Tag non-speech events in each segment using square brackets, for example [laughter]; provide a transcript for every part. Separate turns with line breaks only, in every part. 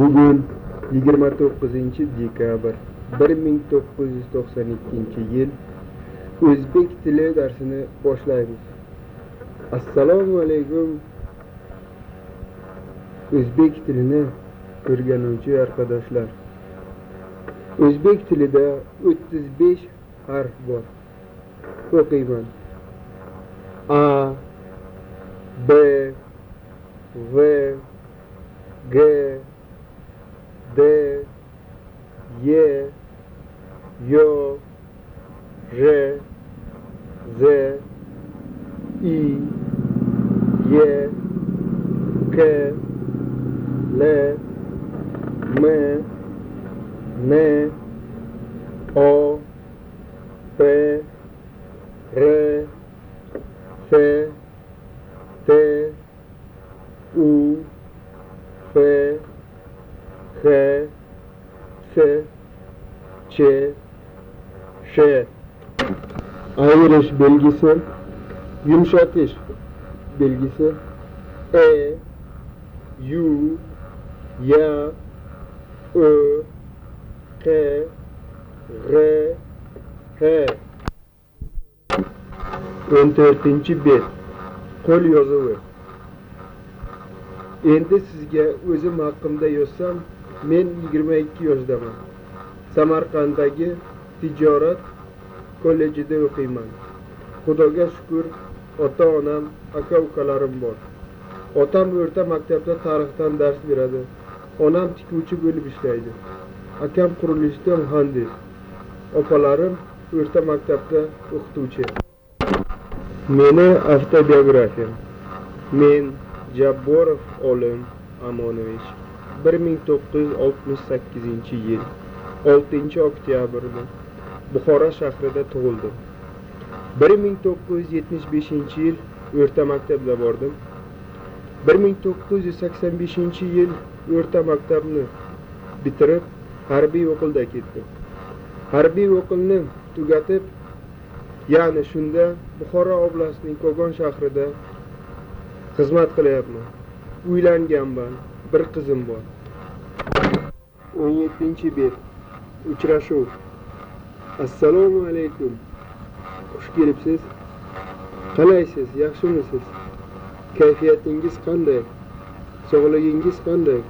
bugun yigirma to'qqizinchi dekabr bir ming to'qqiz yuz to'qson ikkinchi yil o'zbek tili darsini boshlaymiz. Assalomu alaykum. O'zbek tilini o'rganuvchi arkadaşlar. O'zbek tilida o'ttiz besh harf bor. O'qiyman. A b v g de, ye, yo, je, ze, i, ye ke, le, me, ne, o, pe, re, se, te, u, fe, H, S, Ç, Ş. Ayırış bilgisi, yumuşatış bilgisi, E, U, Y, Ö, T, R, H. 14. bir Kol yazılı. Endi sizge özüm hakkımda yazsam men 22 yoshdaman. Samarqanddagi tijorat kollejida o'qiyman. Xudoga shukur ota onam aka ukalarim bor. Otam o'rta maktabda tarixdan dars beradi. Onam tikuvchi bo'lib ishlaydi. Akam qurilishda muhandis. Opalarim o'rta maktabda o'qituvchi. Meni avtobiografiyam. Men jabborov olim amonovich bir ming to'qqiz yuz oltmish sakkizinchi yil oltinchi oktyabrda buxoro shahrida tug'ildim. bir ming to'qqiz yuz yetmish beshinchi yil o'rta maktabda bordim. bir ming to'qqiz yuz sakson beshinchi yil o'rta maktabni bitirib harbiy o'qilda ketdim. Harbiy o'qilni tugatib ya'ni shunda buxoro oblastining kogon shahrida xizmat qilyapman. Uylanganman. Bir qizim bor. o'n yettinchi bet. Uchrashuv. Assalomu alaykum. Xush kelibsiz? Qalaysiz? Yaxshimisiz? Kayfiyatingiz qanday? Sog'ligingiz qanday?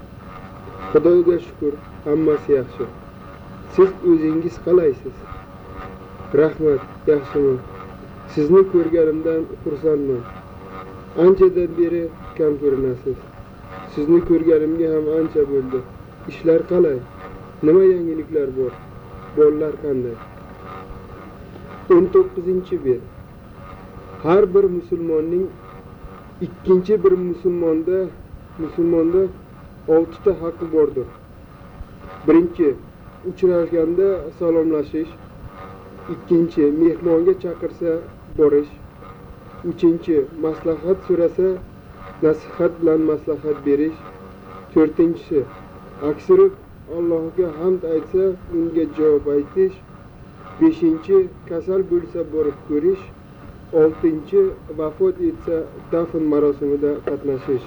Xudoga shukur hammasi yaxshi. Siz o'zingiz qalaysiz? Rahmat yaxshiman sizni ko'rganimdan xursandman. Anchadan beri kam ko'rinasiz. Sizni ko'rganimga ham ancha bo'ldi. Ishlar qalay? Nima yangiliklar bor? Bolalar qanday? o'n to'qqizinchi bet har bir musulmonning ikkinchi bir musulmonda musulmonda oltita haqqi bordir. Birinchi uchrashganda salomlashish. Ikkinchi mehmonga chaqirsa borish. Uchinchi maslahat so'rasa nasihat bilan maslahat berish to'rtinchisi. Aksirib allohga hamd aytsa unga javob aytish. Beshinchi kasal bo'lsa borib ko'rish. Oltinchi vafot etsa dafn marosimida qatnashish.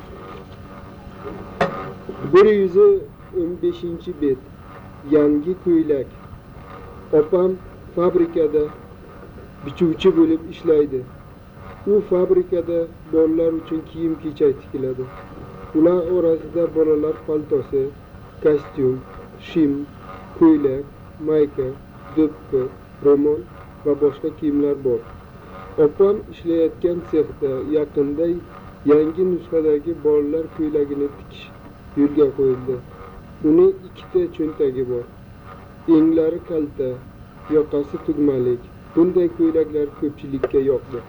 Bir yuz o'n beshinchi bet. Yangi ko'ylak. Opam fabrikada bichuvchi bo'lib ishlaydi. U fabrikada bolalar uchun kiyim kechak tikiladi. Ular orasida bolalar paltosi kostyum shim ko'ylak mayka do'ppi ro'mol va boshqa kiyimlar bor. Opam ishlayotgan sexda yaqinda yangi nusxadagi bolalar ko'ylagini tikish yo'lga qo'yildi. Uni ikkita cho'ntagi bor. Englari kalta yoqasi tugmalik. Bunday ko'ylaklar ko'pchilikka yoqdi.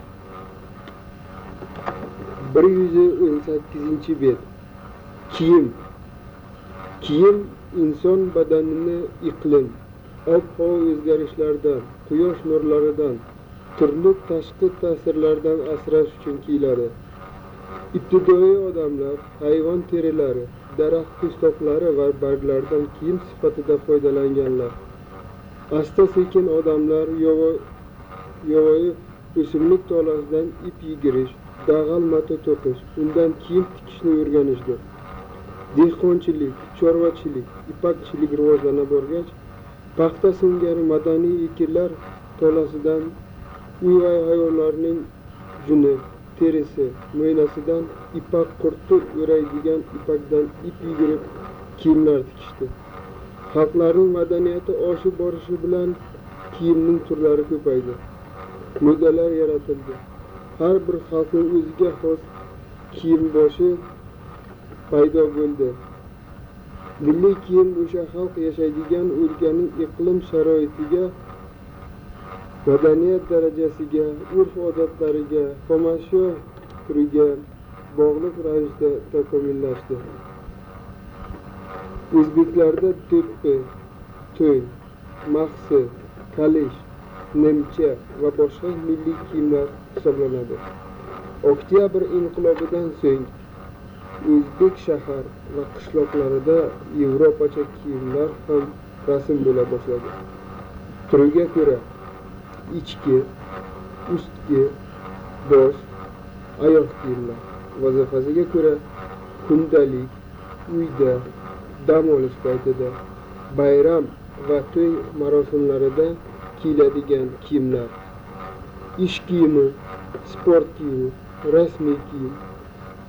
Bir yuz o'n sakkizinchi bet kiyim. Kiyim inson badanini iqlim ob havo o'zgarishlaridan quyosh nurlaridan turli tashqi ta'sirlardan asrash uchun kiyiladi. Ibtidoiy odamlar hayvon terilari daraxt po'stoqlari va barglardan kiyim sifatida foydalanganlar. Asta sekin odamlar yovvoyi o'simlik tolasidan ip yigirish dag'al mato to'qish. Undan kiyim tikishni o'rganishdi dehqonchilik chorvachilik ipakchilik rivojlana borgach paxta singari madaniy ekinlar tolasidan uy va hayvonlarning juni terisi mo'ynasidan ipak qurti o'raydigan ipakdan ip yugurib kiyimlar tikishdi. Xalqlarning madaniyati oshib borishi bilan kiyimning turlari ko'paydi. Mo'dalar yaratildi. Har bir xalqning o'ziga xos kiyimboshi paydo bo'ldi. Milliy kiyim o'sha xalq yashaydigan o'lkaning iqlim sharoitiga madaniyat darajasiga urf odatlariga xomashyo turiga bog'liq ravishda takomillashdi. O'zbeklarda do'ppi to'y mahsi kalish nimcha va boshqa milliy kiyimlar hisoblanadi. Oktyabr inqilobidan so'ng o'zbek shahar va qishloqlarida yevropacha kiyimlar ham rasm bo'la boshladi. Turiga ko'ra ichki ustki bosh oyoq kiyimlar. Vazifasiga ko'ra kundalik uyda dam olish paytida bayram va to'y marosimlarida kiyiladigan kiyimlar. Ish kiyimi sport kiyimi rasmiy kiyim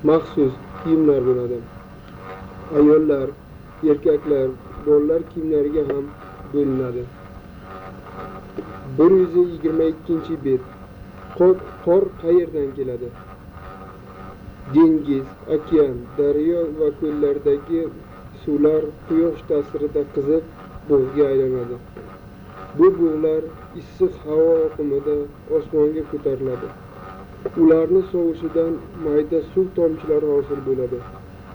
maxsus kiyimlar bo'ladi. Ayollar erkaklar bolalar kiyimlariga ham bo'linadi. Bir yuz yigirma ikkinchi bet qor qayerdan keladi? Dengiz okean daryo va ko'llardagi suvlar quyosh ta'sirida qizib bug'ga aylanadi. Bu bug'lar issiq havo oqimida osmonga ko'tariladi. Ularni sovushidan mayda suv tomchilari hosil bo'ladi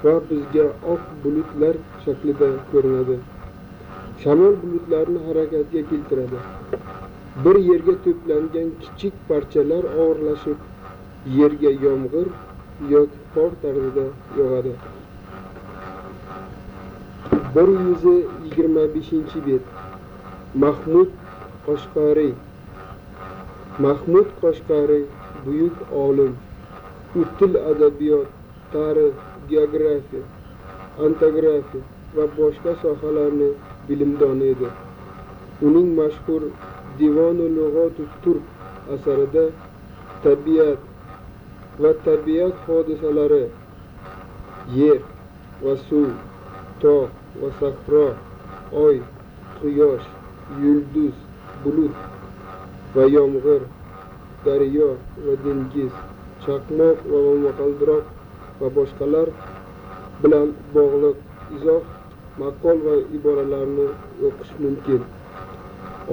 va bizga oq bulutlar shaklida ko'rinadi. Shamol bulutlarni harakatga keltiradi. Bir yerga to'plangan kichik parchalar og'irlashib yerga yomg'ir yoki qor tarzida yog'adi. bir yuz yigirma beshinchi bet. Mahmud qoshqariy mahmud qoshqariy buyuk olim u til adabiyot tarix geografiya antografiya va boshqa sohalarni bilimdoni edi. Uning mashhur divonu lug'otu turk asarida tabiat va tabiat hodisalari yer va suv tog' va sahro oy quyosh yulduz bulut va yomg'ir daryo va dengiz chaqmoq va momaqaldiroq va boshqalar bilan bog'liq izoh maqol va iboralarni o'qish mumkin.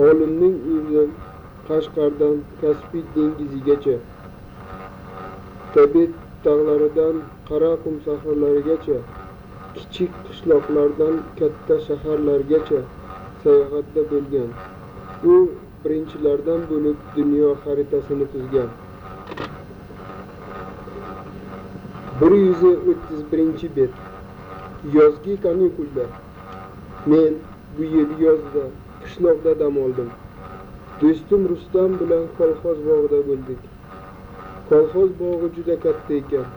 Olimning o'zi qashqardan kaspiy dengizigacha tibet tog'laridan qaraqum sahrlarigacha kichik qishloqlardan katta shaharlargacha sayohatda bo'lgan. U birinchilardan bo'lib dunyo xaritasini tuzgan. Bir yuz o'ttiz birinchi bet. Yozgi kanikulda men bu yil yozda qishloqda dam oldim. Do'stim rustam bilan kolxoz bog'ida bo'ldik. Kolxoz bog'i juda katta ekan.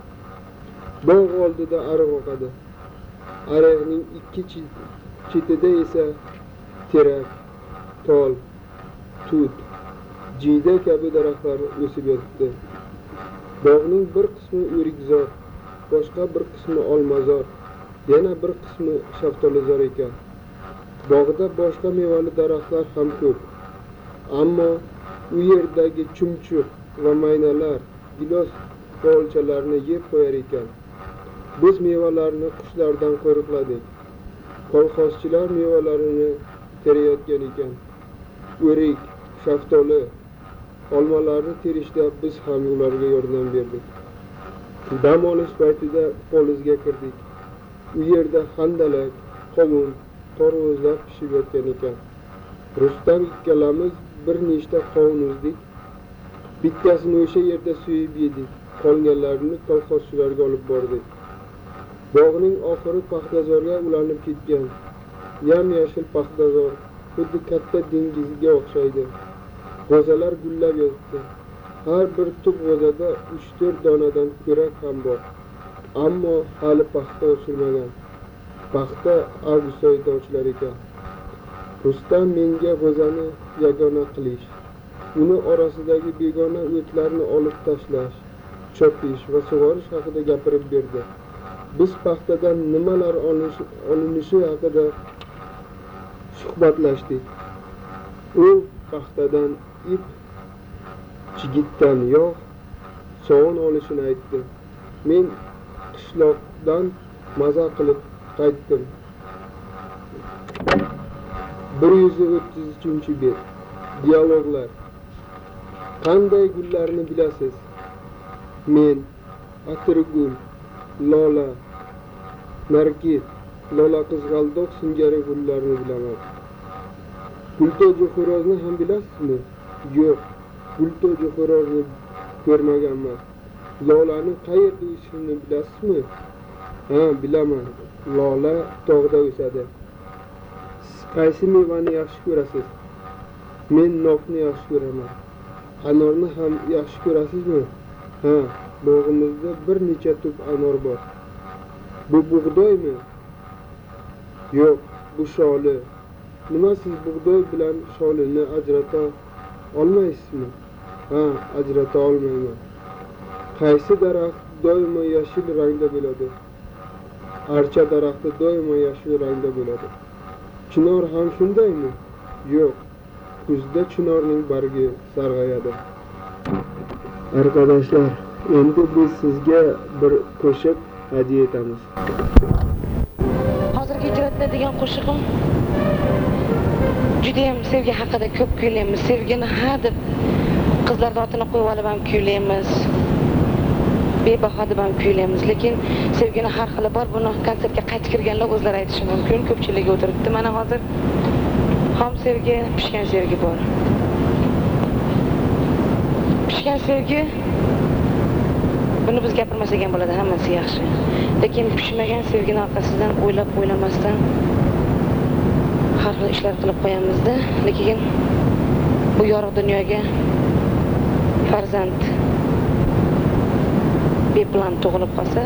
Bog' oldida ariq oqadi. Ariqning ikki chetida esa terak tol. Tut jiyda kabi daraxtlar o'sib yotibdi bog'ning bir qismi o'rikzor boshqa bir qismi olmazor yana bir qismi shaftolizor ekan. Bog'da boshqa mevali daraxtlar ham ko'p. Ammo u yerdagi chumchuq va maynalar gilos qovulchalarni yeb qo'yar ekan. Biz mevalarni qushlardan qo'riqladik. Kolxozchilar mevalarini terayotgan ekan. O'rik shaftoli olmalarni terishda biz ham ularga yordam berdik. Dam olish paytida polizga kirdik. U yerda handalak qovun tarvuzlar pishib yotgan ekan. Rustam ikkalamiz bir nechta qovun uzdik. Bittasini o'sha yerda so'yib yedik. Qolganlarini kolxozchilarga olib bordik. Bog'ning oxiri paxtazorga ulanib ketgan. Yam yashil paxtazor xuddi katta dengizga o'xshaydi. G'o'zalar gullab yotibdi har bir tup g'o'zada uch to'rt donadan ko'rak ham bor. Ammo hali paxta o'chirmagan paxta avgust oyida ochilar ekan. Rustam menga g'o'zani yagona qilish. Uni orasidagi begona o'tlarni olib tashlash chopish va sug'orish haqida gapirib berdi. Biz paxtadan nimalar olinishi haqida suhbatlashdik. U paxtadan it chigitdan yog' sovun olishini aytdi. Men qishloqdan maza qilib qaytdim. Bir yuz o'ttiz uchinchi bet. Dialoglar. Qanday gullarni bilasiz? Men atirgul lola nargis lola qizg'aldoq singari gullarni bilaman. Gulto'ji xo'rozni ham bilasizmi? Yo'q gulto'ji xo'rozni ko'rmaganman lolani qayerda o'sishini bilasizmi? Ha bilaman. Lola tog'da o'sadi. Siz qaysi mevani yaxshi ko'rasiz? Men nokni yaxshi ko'raman. Anorni ham yaxshi ko'rasizmi? Ha bog'imizda bir necha tup anor bor. Bu bug'doymi? Yo'q bu sholi. Nima siz bug'doy bilan sholini ajrata olmaysizmi ha ajrata olmayman. Qaysi daraxt doimo yashil rangda bo'ladi? Archa daraxti doimo yashil rangda bo'ladi. Chinor ham shundaymi? Yo'q. Kuzda chinorning bargi sarg'ayadi. Arkadaşlar endi biz sizga bir qo'shiq hadya etamiz.
Hozirgi ijroda degan qo'shig'im judayam sevgi haqida ko'p kuylaymiz sevgini ha deb qizlarni otini qo'yib olib ham kuylaymiz bebaho deb ham kuylaymiz lekin sevgini har xili bor. Buni konsertga qaytib kirganlar o'zlari aytishi mumkin. Ko'pchiligi o'tiribdi. Mana hozir xom sevgi pishgan sevgi bor. Pishgan sevgi buni biz gapirmasak ham bo'ladi. Hammasi yaxshi. Lekin pishmagan sevgini orqasidan o'ylab o'ylamasdan har xil ishlar qilib qo'yamizda. Lekin bu yorug' dunyoga farzand beplan tug'ilib qolsa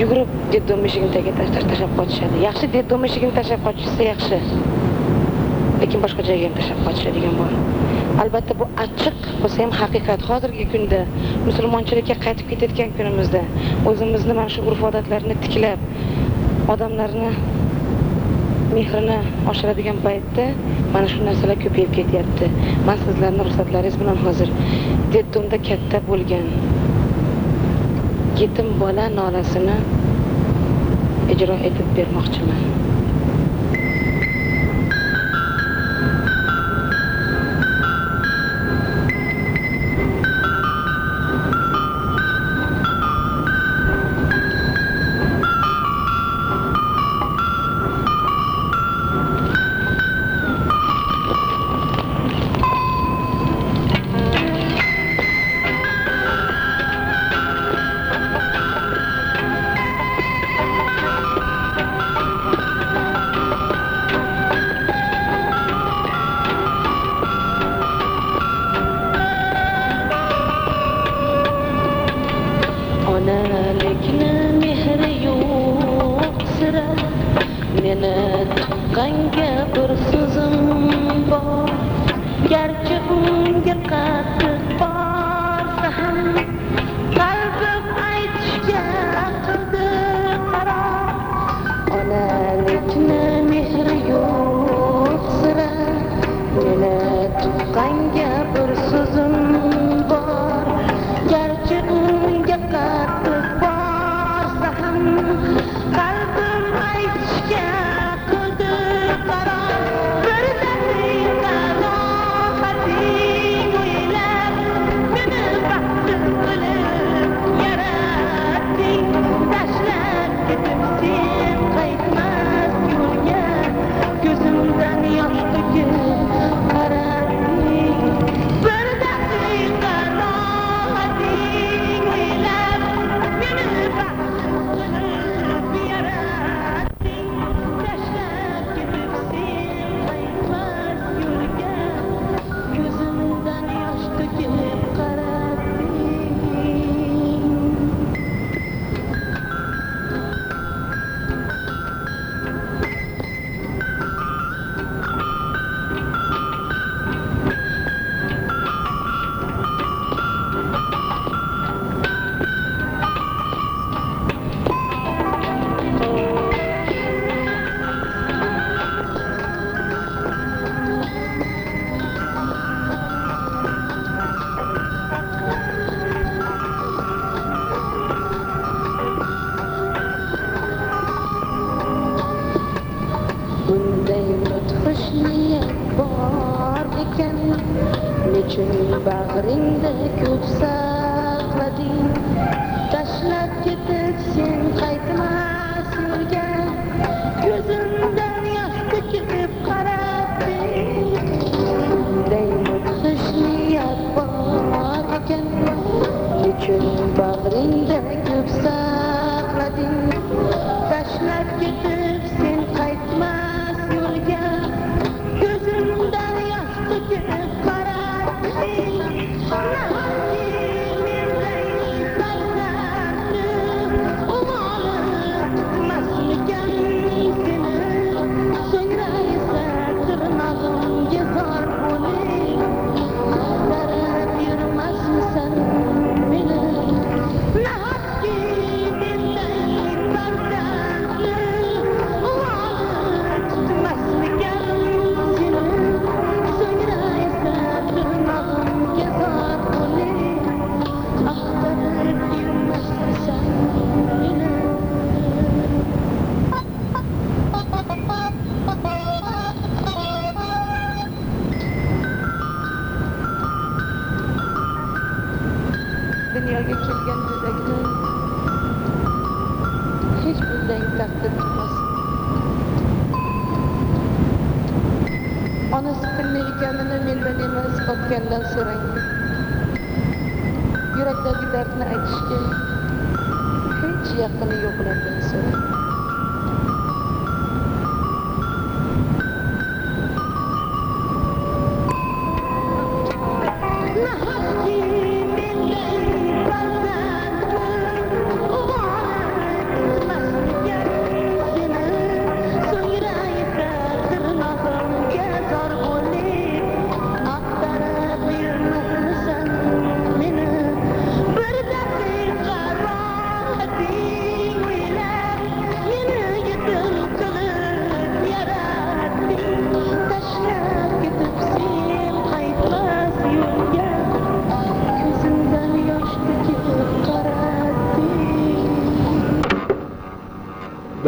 yugurib detdom eshigini tagiga tashlab qochishadi. Yaxshi detdom eshigini tashlab qochishsa yaxshi. Lekin boshqa joyga ham tashlab qochishadigan bor. Albatta bu achchiq bo'lsa ham haqiqat. Hozirgi kunda musulmonchilikka qaytib ketayotgan kunimizda o'zimizni mana shu urf odatlarni tiklab odamlarni mehrini oshiradigan paytda mana shu narsalar ko'payib ketyapti. Man sizlarni ruxsatlaringiz bilan hozir detdomda katta bo'lgan yetim bola nolasini ijro etib bermoqchiman.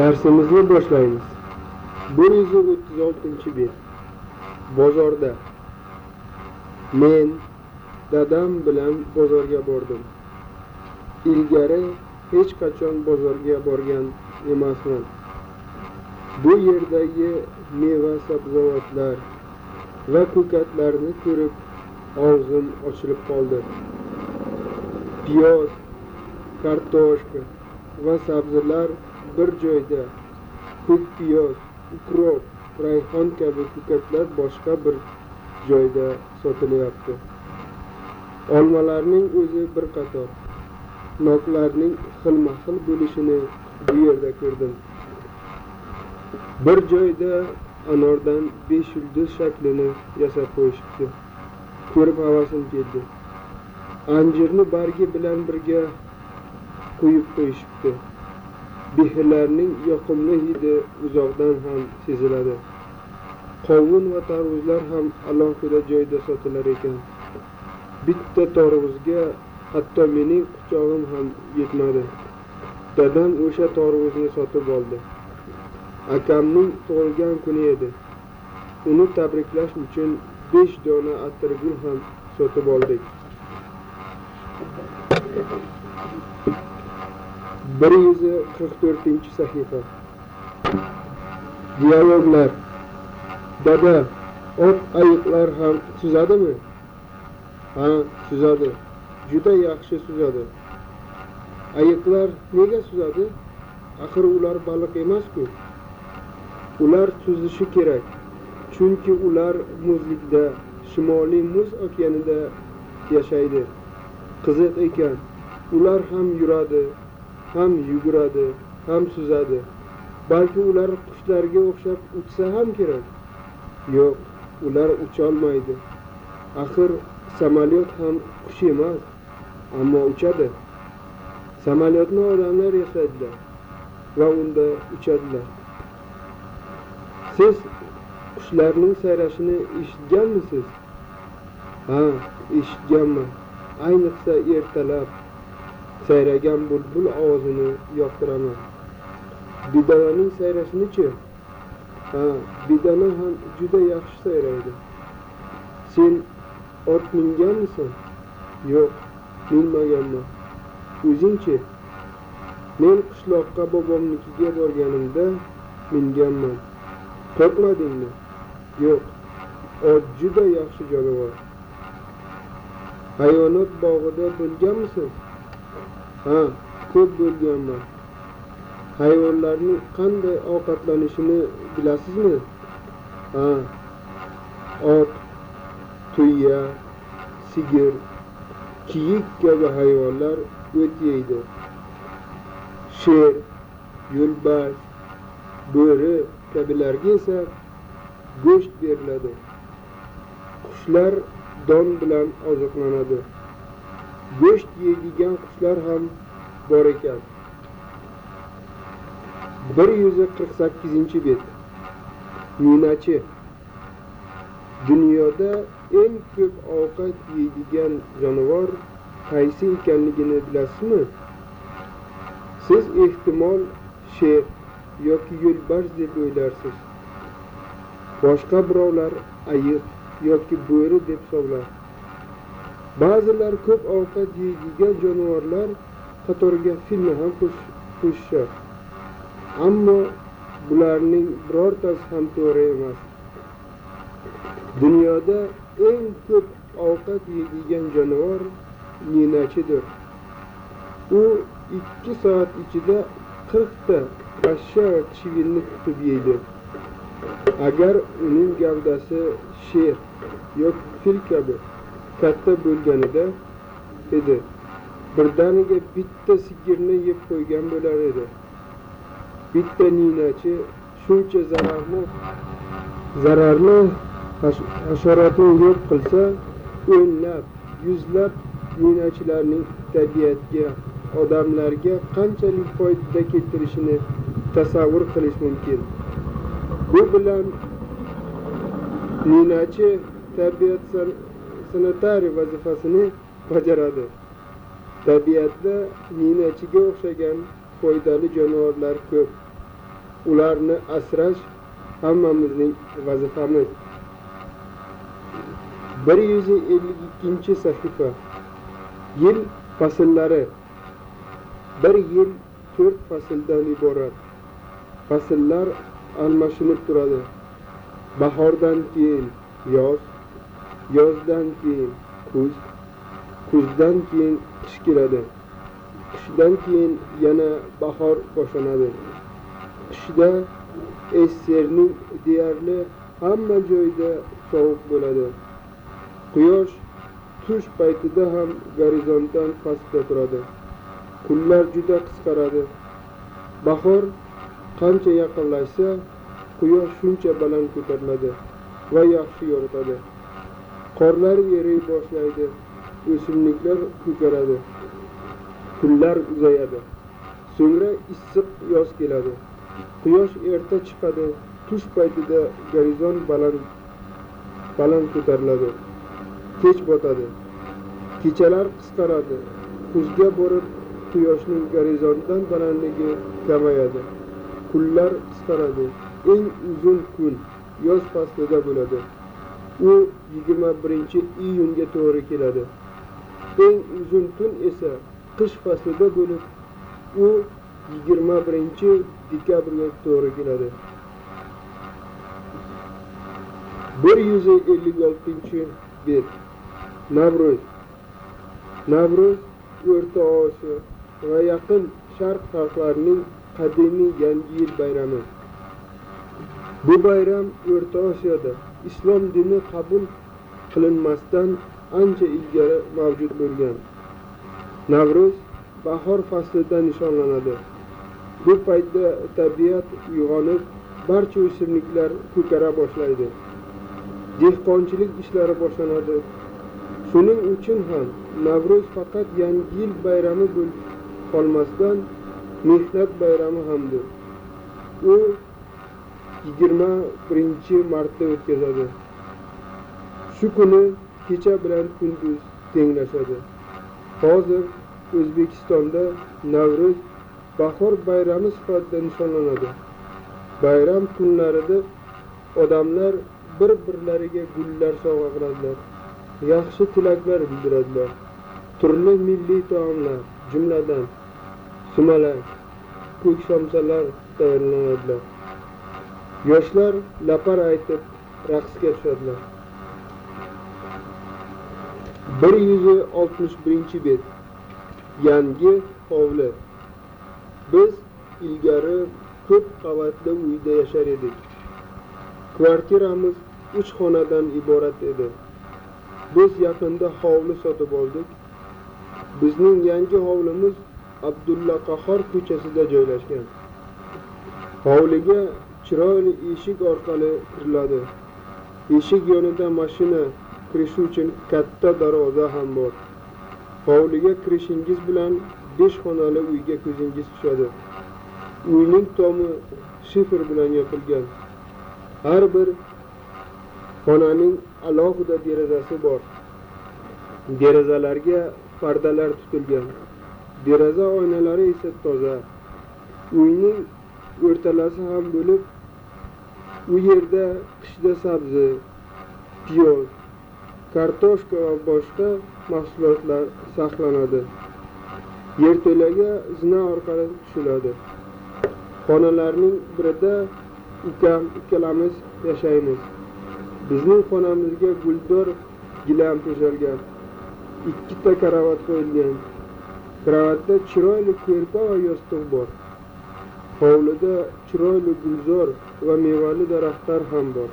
Darsimizni boshlaymiz. Bir yuz o'ttiz oltinchi bet bozorda. Men dadam bilan bozorga bordim. Ilgari hech qachon bozorga borgan emasman. Bu yerdagi meva sabzavotlar va ko'katlarni ko'rib og'zim ochilib qoldi. Piyoz kartoshka va sabzilar bir joyda ko'k piyoz ukrop rayhon kabi ko'katlar boshqa bir joyda sotilyapti. Olmalarning o'zi bir qator. Noklarning xilma xil bo'lishini bu yerda ko'rdim. Bir joyda anordan besh yulduz shaklini yasab qo'yishibdi. Ko'rib havasim keldi. Anjirni bargi bilan birga qo'yib qo'yishibdi. Behilarning yoqimli hidi uzoqdan ham seziladi. Qovun va tarvuzlar ham alohida joyda sotilar ekan. Bitta tarvuzga hatto mening quchog'im ham yetmadi. Dadam o'sha tarvuzni sotib oldi. Akamning tug'ilgan kuni edi. Uni tabriklash uchun besh dona atirgul ham sotib oldik. Bir yuz qirq to'rtinchi sahifa. Dialoglar. Dada oq ayiqlar ham suzadimi ha suzadi juda yaxshi suzadi ayiqlar nega suzadi axir ular baliq emasku. Ular suzishi kerak chunki ular muzlikda shimoliy muz okeanida yashaydi. Qiziq ekan ular ham yuradi. Ham yuguradi ham suzadi. Balki ular qushlarga o'xshab uchsa ham kerak. Yo'q ular ucholmaydi. Axir samolyot ham qush emas ammo uchadi. Samolyotni odamlar yasaydilar va unda uchadilar. Siz qushlarning sayrashini eshitganmisiz? Ha eshitganman. Ayniqsa ertalab sayragan bulbul ovozini yoqtiraman. Bedananing sayrashinichi ha bedana ham juda yaxshi sayraydi. Sen ot minganmisan? Yo'q minmaganman. O'zingchi men qishloqqa bobomnikiga borganimda minganman. Qo'rqmadingmi? Yo'q ot juda yaxshi jonivor. Hayvonot bog'ida bo'lganmisiz? Ha ko'p bo'lganman hayvonlarning qanday ovqatlanishini bilasizmi ha. Ot tuya sigir kiyik kabi hayvonlar o't yeydi sher yo'lbars bo'ri kabilarga esa go'sht beriladi qushlar don bilan oziqlanadi go'sht yeydigan qushlar ham bor ekan. Bir yuz qirq sakkizinchi bet. Ninachi dunyoda eng ko'p ovqat yeydigan jonivor qaysi ekanligini bilasizmi? Siz ehtimol sher yoki yo'lbars deb o'ylarsiz. Boshqa birovlar ayiq yoki bo'ri deb hisoblar. Ba'zilar ko'p ovqat yeydigan jonivorlar qatoriga filni ham qo'shishadi ammo bularning birortasi ham to'g'ri emas. Dunyoda eng ko'p ovqat yeydigan jonivor ninachidir. U ikki soat ichida qirqta pashsha va chivinni tutib yeydi. Agar uning gavdasi sher yoki fil kabi katta bo'lganida edi. Birdaniga bitta sigirni yeb qo'ygan bo'lar edi. Bitta ninachi shuncha zararni zararni hasharotni yo'q qilsa o'nlab yuzlab ninachilarning tabiatga odamlarga qanchalik foyda keltirishini tasavvur qilish mumkin. Bu bilan ninachi tabiat sanitariy vazifasini bajaradi. Tabiatda ninachiga o'xshagan foydali jonivorlar ko'p. Ularni asrash hammamizning vazifamiz. Bir yuz ellik ikkinchi sahifa. Yil fasllari bir yil to'rt fasldan iborat. Fasllar almashinib turadi. Bahordan keyin yoz yozdan keyin kuz kuzdan keyin qish keladi. Qishdan keyin yana bahor boshlanadi. Qishda esserning deyarli hamma joyda sovuq bo'ladi. Quyosh tush paytida ham gorizontdan pastda turadi. Kunlar juda qisqaradi. Bahor qancha yaqinlashsa quyosh shuncha baland ko'tariladi va yaxshi yoritadi. Qorlar eriy boshlaydi o'simliklar ko'karadi kunlar uzayadi. So'ngra issiq yoz keladi. Quyosh erta chiqadi tush paytida gorizont baland baland ko'tariladi kech botadi. Kechalar qisqaradi kuzga borib quyoshning gorizontdan balandligi kamayadi. Kunlar qisqaradi eng uzun kun yoz faslida bo'ladi. U yigirma birinchi iyunga to'g'ri keladi. Eng uzun tun esa qish faslida bo'lib u yigirma birinchi dekabrga to'g'ri keladi. Bir yuz ellik oltinchi bet. Navro'z. Navro'z o'rta osiyo va yaqin sharq xalqlarining qadimiy yangi yil bayrami. Bu bayram o'rta osiyoda islom dini qabul qilinmasdan ancha ilgari mavjud bo'lgan. Navro'z bahor faslida nishonlanadi. Bu paytda tabiat uyg'onib barcha o'simliklar ko'kara boshlaydi. Dehqonchilik ishlari boshlanadi. Shuning uchun ham navro'z faqat yangi yil bayrami bo'lib qolmasdan mehnat bayrami hamdir. U yigirma birinchi martda o'tkazadi. Shu kuni kecha bilan kunduz tenglashadi. Hozir o'zbekistonda navro'z bahor bayrami sifatida nishonlanadi. Bayram kunlarida odamlar bir birlariga gullar sovg'a qiladilar yaxshi tilaklar bildiradilar. Turli milliy taomlar jumladan sumalak ko'k somsalar tayyorlanadilar. Yoshlar lapar aytib raqsga tushadilar. Bir yuz oltmish birinchi bet. Yangi hovli. Biz ilgari ko'p qavatli uyda yashar edik. Kvartiramiz uch xonadan iborat edi. Biz yaqinda hovli sotib oldik. Bizning yangi hovlimiz abdulla qahhor ko'chasida joylashgan. Hovliga chiroyli eshik orqali kiriladi. Eshik yonida mashina kirishi uchun katta darvoza ham bor. Hovliga kirishingiz bilan besh xonali uyga ko'zingiz tushadi. Uyning tomi shifr bilan yopilgan. Har bir xonaning alohida derazasi bor. Derazalarga pardalar tutilgan. Deraza oynalari esa toza. Uyning o'rtalasi ham bo'lib u yerda qishda sabzi piyoz kartoshka va boshqa mahsulotlar saqlanadi. Yerto'laga zina orqali tushiladi. Xonalarning birida ukam ikkalamiz yashaymiz. Bizning xonamizga guldor gilam to'shalgan ikkita karavot qo'yilgan. Karavotda chiroyli ko'rpa va yostiq bor. Hovlida chiroyli gulzor va mevali daraxtlar ham bor.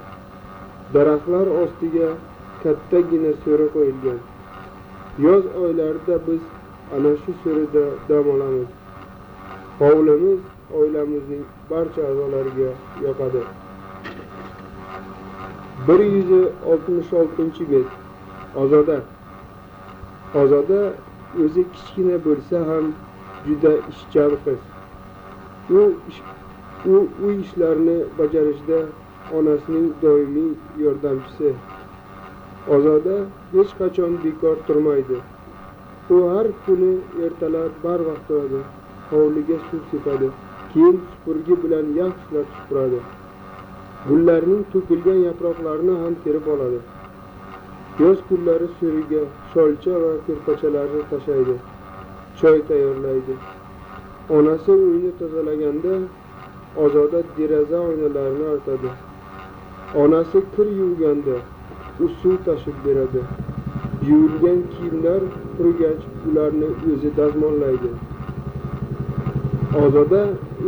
Daraxtlar ostiga kattagina so'ri qo'yilgan. Yoz oylarida biz ana shu so'rida dam olamiz. Hovlimiz oilamizning barcha a'zolariga yoqadi. Bir yuz oltmish oltinchi bet. Ozoda. Ozoda o'zi kichkina bo'lsa ham juda ishchan qiz. U u uy ishlarini bajarishda onasining doimiy yordamchisi. Ozoda hech qachon bekor turmaydi. U har kuni ertalab barvaqt turadi hovliga suv sepadi keyin supurgi bilan yaxshilab supuradi. Gullarning to'kilgan yaproqlarini ham terib oladi. Yoz kunlari so'riga sholcha va ko'rpachalarni tashlaydi choy tayyorlaydi. Onasi uyni tozalaganda ozoda deraza oynalarini artadi. Onasi kir yuvganda u suv tashib beradi. Yuvilgan kiyimlar qurigach ularni o'zi dazmollaydi ozoda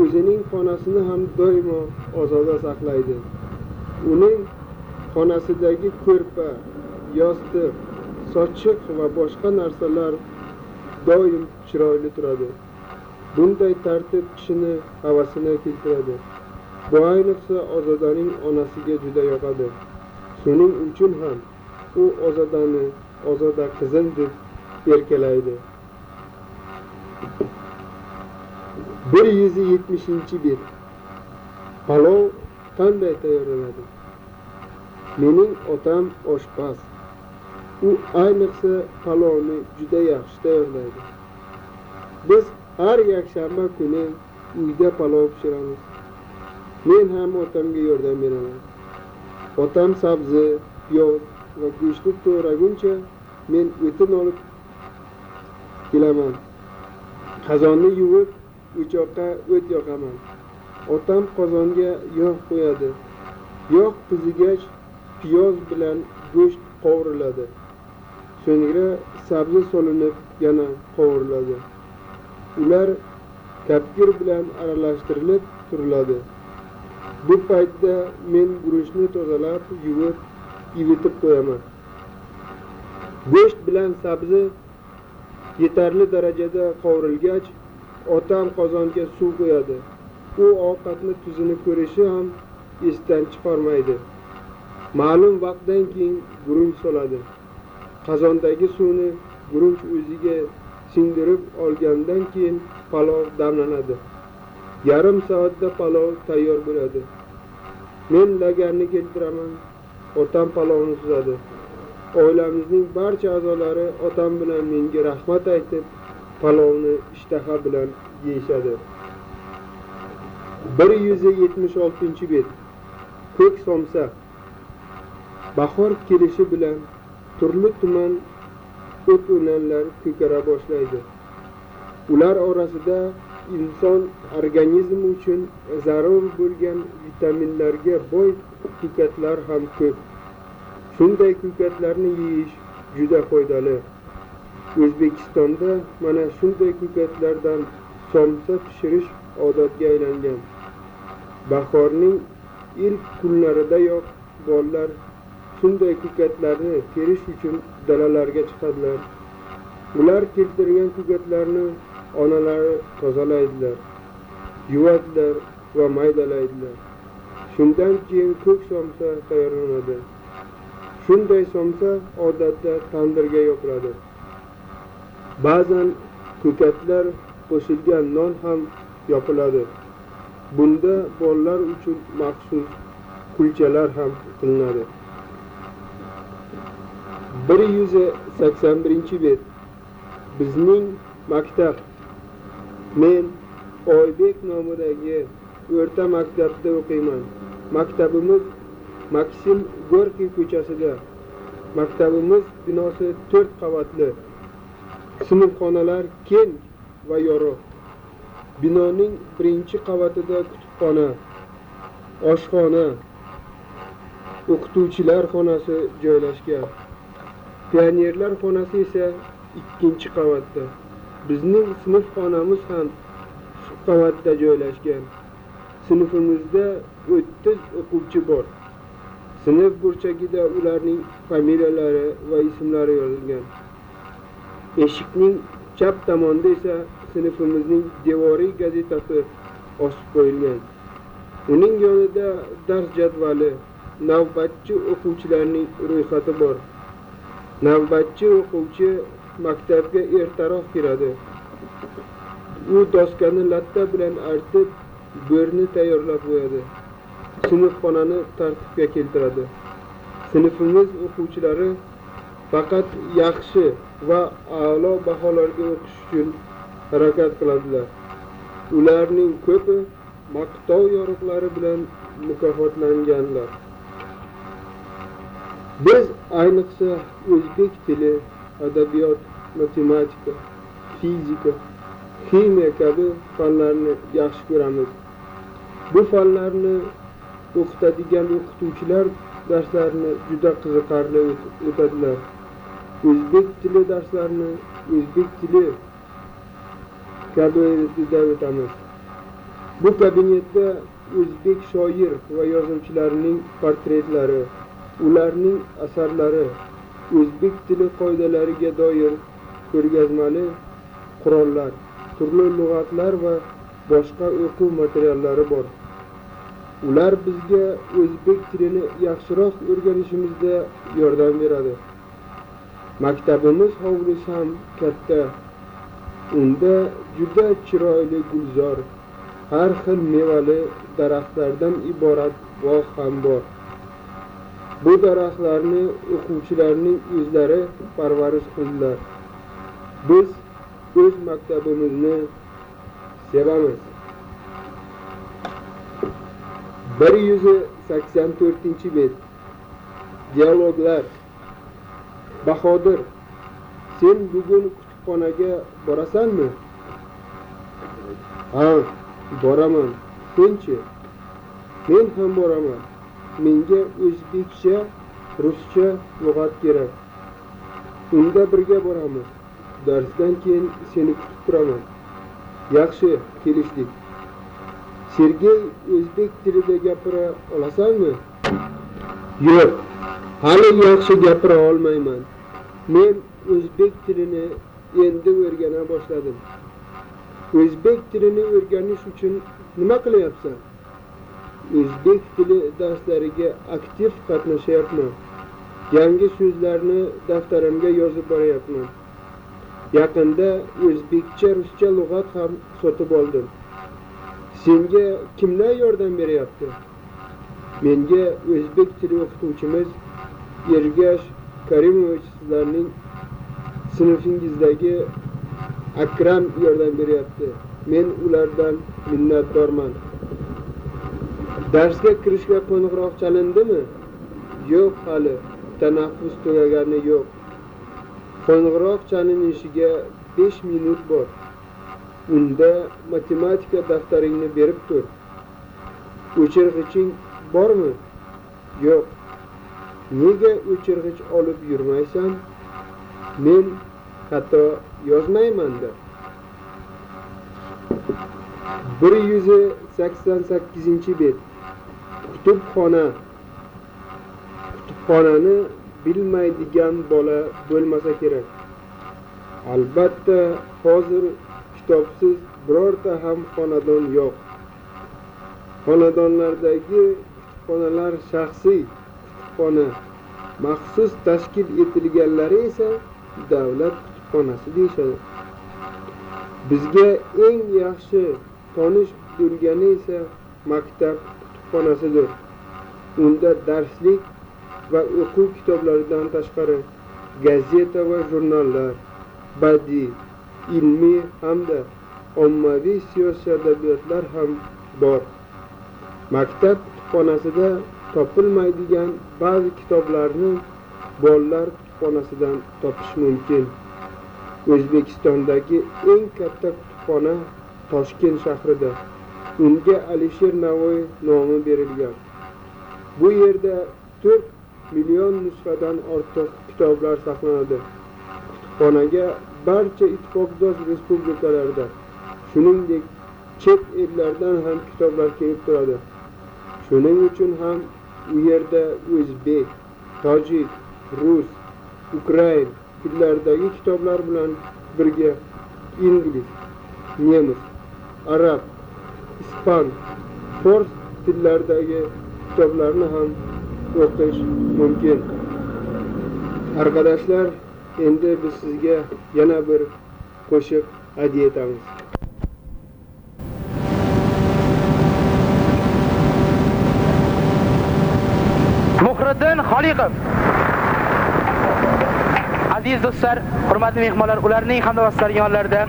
o'zining xonasini ham doimo ozoda saqlaydi. Uning xonasidagi ko'rpa yostiq sochiq va boshqa narsalar doim chiroyli turadi. Bunday tartib kishini havasini keltiradi. Bu ayniqsa ozodaning onasiga juda yoqadi. Shuning uchun ham u ozodani ozoda qizim deb erkalaydi. Bir yuz yetmishinchi bet. Palov qanday tayyorlanadi? Mening otam oshpaz. U ayniqsa palovni juda yaxshi tayyorlaydi. Biz har yakshanba kuni uyda palov pishiramiz. Men ham otamga yordam beraman. Otam sabzi piyoz va go'shtni to'g'raguncha men o'tin olib kelaman. Qozonni yuvib o'choqqa o't yoqaman. Otam qozonga yog' qo'yadi. Yog' qizigach piyoz bilan go'sht qovuriladi. So'ngra sabzi solinib yana qovuriladi. Ular kapgir bilan aralashtirilib turiladi. Bu paytda men guruchni tozalab yuvib ivitib qo'yaman. Go'sht bilan sabzi yetarli darajada qovurilgach otam qozonga suv qo'yadi. U ovqatni tuzini ko'rishi ham esdan chiqarmaydi. Ma'lum vaqtdan keyin guruch soladi. Qozondagi suvni guruch o'ziga singdirib olgandan keyin palov damlanadi. Yarim soatda palov tayyor bo'ladi. Men laganni keltiraman otam palovni suzadi. Oilamizning barcha a'zolari otam bilan menga rahmat aytib palovni ishtaha bilan yeyishadi. Bir yuz yetmish oltinchi bet. Ko'k somsa. Bahor kelishi bilan turli tuman ko'k o'lanlar ko'kara boshlaydi. Ular orasida inson organizmi uchun zarur bo'lgan vitaminlarga boy ko'katlar ham ko'p. Shunday ko'katlarni yeyish juda foydali. O'zbekistonda mana shunday ko'katlardan somsa pishirish odatga aylangan. Bahorning ilk kunlaridayoq bolalar shunday ko'katlarni terish uchun dalalarga chiqadilar. Ular keltirgan ko'katlarni onalari tozalaydilar yuvadilar va maydalaydilar. Shundan keyin ko'k somsa tayyorlanadi. Shunday somsa odatda tandirga yopiladi ba'zan ko'katlar qo'shilgan non ham yopiladi. Bunda bolalar uchun maxsus kulchalar ham qilinadi. Bir yuz sakson birinchi bet. Bizning maktab. Men oybek nomidagi o'rta maktabda o'qiyman. Maktabimiz maksim gorkiy ko'chasida. Maktabimiz binosi to'rt qavatli. Sinfxonalar keng va yorug' binoning birinchi qavatida kutubxona oshxona o'qituvchilar xonasi joylashgan. Pionerlar xonasi esa ikkinchi qavatda. Bizning sinf xonamiz ham shu qavatda joylashgan. Sinfimizda o'ttiz o'quvchi bor. Sinf burchagida ularning familiyalari va ismlari yozilgan. Eshikning chap tomonida esa sinfimizning devoriy gazetasi osib qo'yilgan. Uning yonida dars jadvali navbatchi o'quvchilarning ro'yxati bor. Navbatchi o'quvchi maktabga ertaroq kiradi. U doskani latta bilan artib go'rni tayyorlab qo'yadi. Sinfxonani tartibga keltiradi. Sinfimiz o'quvchilari faqat yaxshi va a'lo baholarga o'qish uchun harakat qiladilar. Ularning ko'pi maqtov yorliqlari bilan mukofotlanganlar. Biz ayniqsa o'zbek tili adabiyot matematika fizika ximiya kabi fanlarni yaxshi ko'ramiz. Bu fanlarni o'qitadigan o'qituvchilar darslarni juda qiziqarli o'tadilar. O'zbek tili darslarini o'zbek tili kabinetida o'tamiz. Bu kabinetda o'zbek shoir va yozuvchilarining portretlari ularning asarlari o'zbek tili qoidalariga doir ko'rgazmali qurollar turli lug'atlar va boshqa o'quv materiallari bor. Ular bizga o'zbek tilini yaxshiroq o'rganishimizda yordam beradi. Maktabimiz hovlisi ham katta. Unda juda chiroyli gulzor har xil mevali daraxtlardan iborat bog' ham bor. Bu daraxtlarni o'quvchilarning o'zlari parvarish qildilar. Biz o'z maktabimizni sevamiz. Bir yuz sakson to'rtinchi bet. Dialoglar. Bahodir sen bugun kutubxonaga borasanmi? Ha boraman. Senchi? Men ham boraman. Menga o'zbekcha ruscha lug'at kerak. Unda birga boramiz. Darsdan keyin seni kutib turaman. Yaxshi kelishdik. Sergey o'zbek tilida gapira olasanmi yo'q. Hali yaxshi gapira olmayman. Men o'zbek tilini endi o'rgana boshladim. O'zbek tilini o'rganish uchun nima qilyapsan? O'zbek tili darslariga aktiv qatnashyapman. Yangi so'zlarni daftarimga yozib boryapman. Yaqinda o'zbekcha ruscha lug'at ham sotib oldim. Senga kimlar yordam beryapti? Menga o'zbek tili o'qituvchimiz ergash karimovich sizlarning sinfingizdagi akram yordam beryapti. Men ulardan minnatdorman. Darsga kirishga qo'ng'iroq chalindimi yo'q hali tanaffus tugagani yo'q. Qo'ng'iroq chalinishiga 5 minut bor. Unda matematika daftaringni berib tur. O'chirg'iching bormi? Yo'q. Nega o'chirg'ich olib yurmaysan? Men xato yozmayman-da. 188-bet. Kutubxona. Kutubxonani bilmaydigan bola bo'lmasa kerak. Albatta, hozir kitobsiz birorta ham xonadon yo'q. Xonadonlardagi kutubxonalar shaxsiy kutubxona, maxsus tashkil etilganlari esa davlat kutubxonasi deyishadi. Bizga eng yaxshi tonish bo'lgani esa maktab kutubxonasidir. Unda darslik va o'quv kitoblaridan tashqari gazeta va jurnallar, badiiy, ilmiy hamda ommaviy siyosiy adabiyotlar ham bor. Maktab kutubxonasida topilmaydigan ba'zi kitoblarni bolalar kutubxonasidan topish mumkin. O'zbekistondagi eng katta kutubxona Toshkent shahrida. Unga Alisher Navoiy nomi berilgan. Bu yerda 4 million nusxadan ortiq kitoblar saqlanadi. Kutubxonaga barcha ittifoqdosh respublikalarda, shuningdek chet ellardan ham kitoblar kelib turadi. Shuning uchun ham u yerda o'zbek, tojik, rus, ukrain tillaridagi kitoblar bilan birga ingliz, nemis, arab, ispan, fors tillaridagi kitoblarni ham o'qish mumkin. Arkadaşlar, endi biz sizga yana bir qo'shiq hadya etamiz.
Muhriddin Xoliqov Aziz do'stlar, hurmatli mehmonlar, ularning hamda vassalarining yonlarida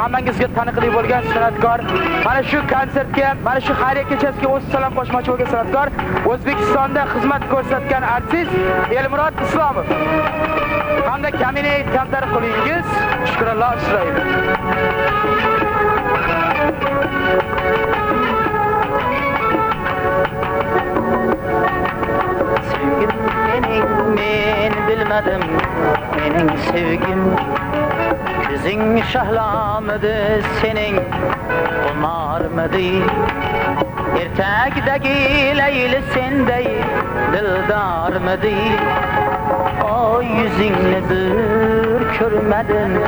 hammangizga taniqli bo'lgan san'atkor, mana shu konsertga, mana shu xayriya kechasiga o'z salom qo'shmoqchi bo'lgan san'atkor, O'zbekistonda xizmat ko'rsatgan artist Elmurod Islomov. Hamda kamini kamtar qulingiz Shukrullo ishlaydi.
Sevgilim senin men bilmedim Menin sevgim. Kızın şahlamıdı senin Onlar mıdı Ertekdeki Leyli sendey Dildar mıdı O yüzünü bir görmedim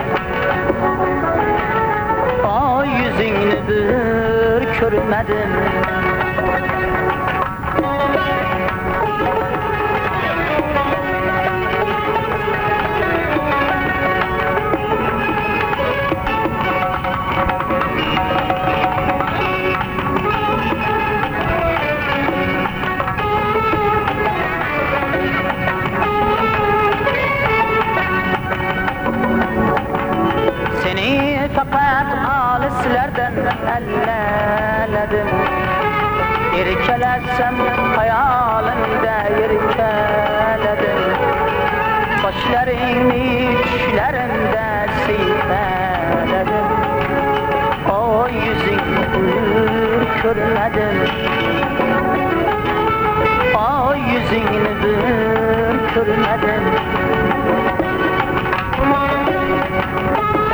O yüzünü bir görmedim Fakat alislerden elleledim İrkelesem hayalimde irkeledim Başlarını düşlerimde silmeledim. O yüzün ürkürmedim O yüzünü ürkürmedim Thank you.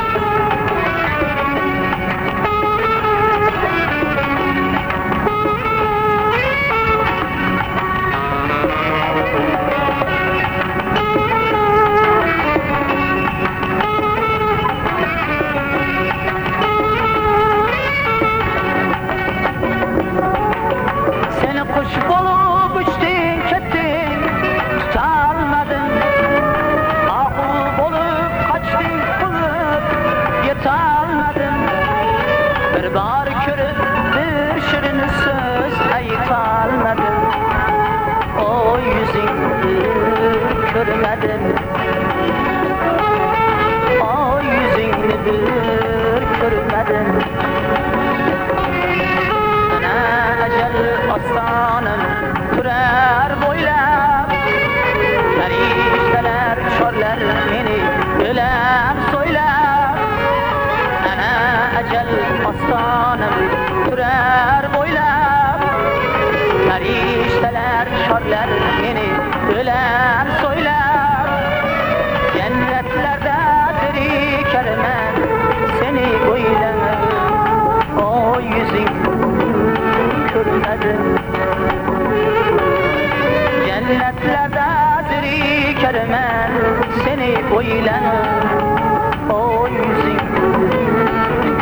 Ostonim turar boylab Farishtalar chorlar meni o'lam so'ylab Ana ajal ostonim turar bo'ylab Farishtalar chorlar meni o'lam so'ylab Cennetlerde zeri kerime seni oylan O yüzün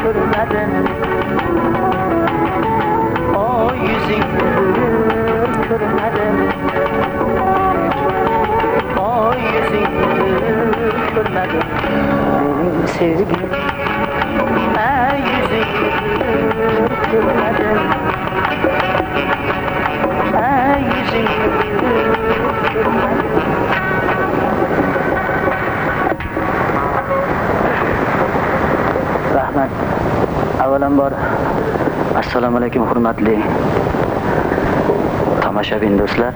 körmeden. O yüzün körmeden. O yüzün körmeden. Sevgilim. Assalomu alaykum hurmatli tomoshabin do'stlar.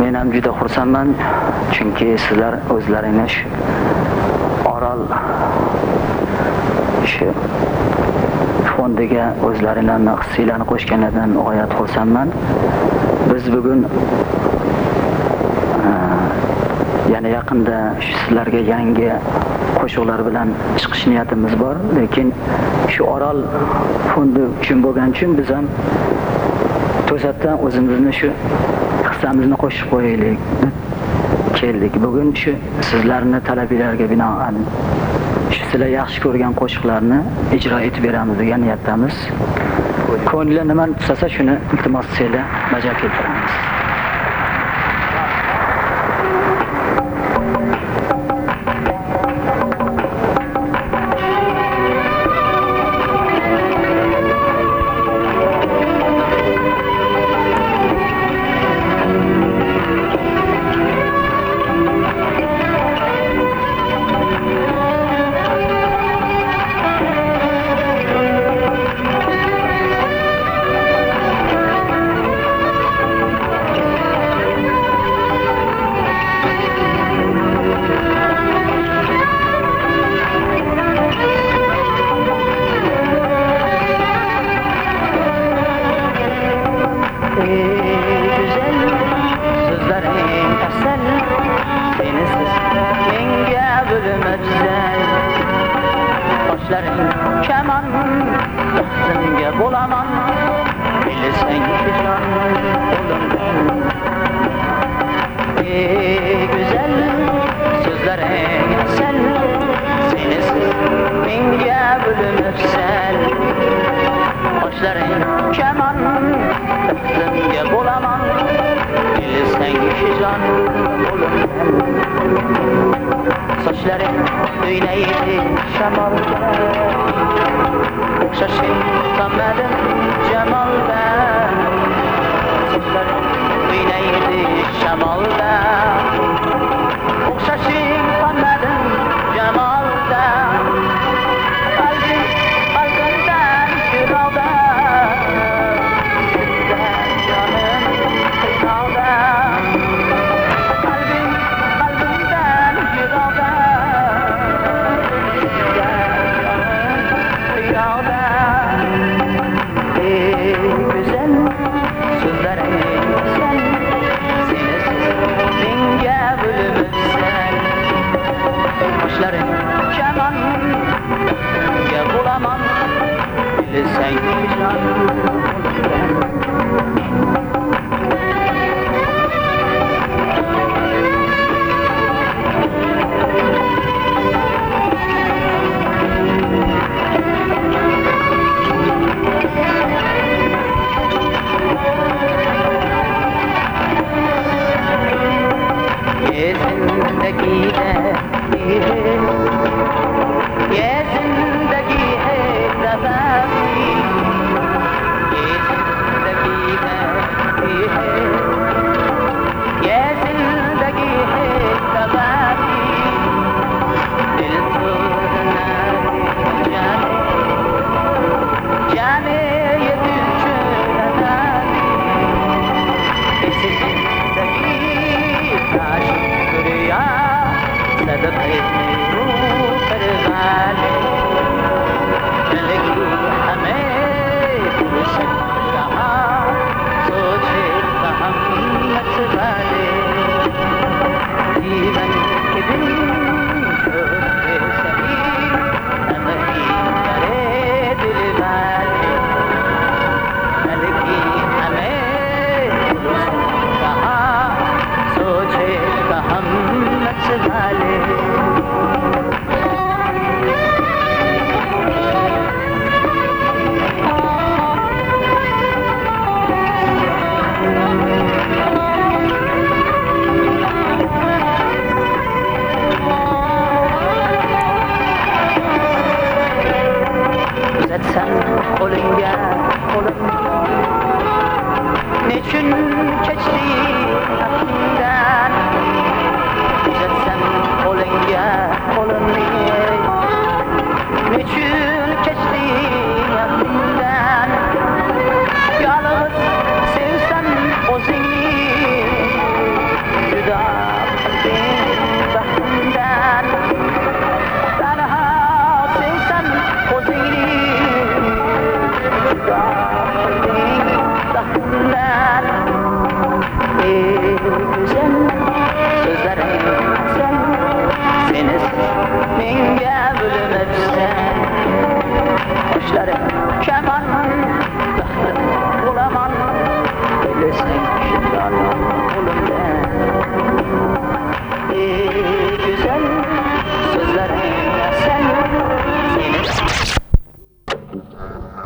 Men ham juda xursandman chunki sizlar o'zlaringni orol shu fondiga o'zlaringlarni hissiylarni qo'shganlardan g'oyat xursandman. Biz bugun e, yana yaqinda shu sizlarga yangi qo'shiqlar bilan chiqish niyatimiz bor. Lekin shu orol fondi uchun bo'lgani uchun biz ham to'satdan o'zimizni shu hissamizni qo'shib qo'yaylik deb keldik. Bugun shu sizlarni talabinglarga binoan shu sizlar yaxshi ko'rgan qo'shiqlarni ijro etib beramiz degan niyatdamiz. Ko'ngli nimani tusasa shuni iltimos sizlar bajarib keltiramiz.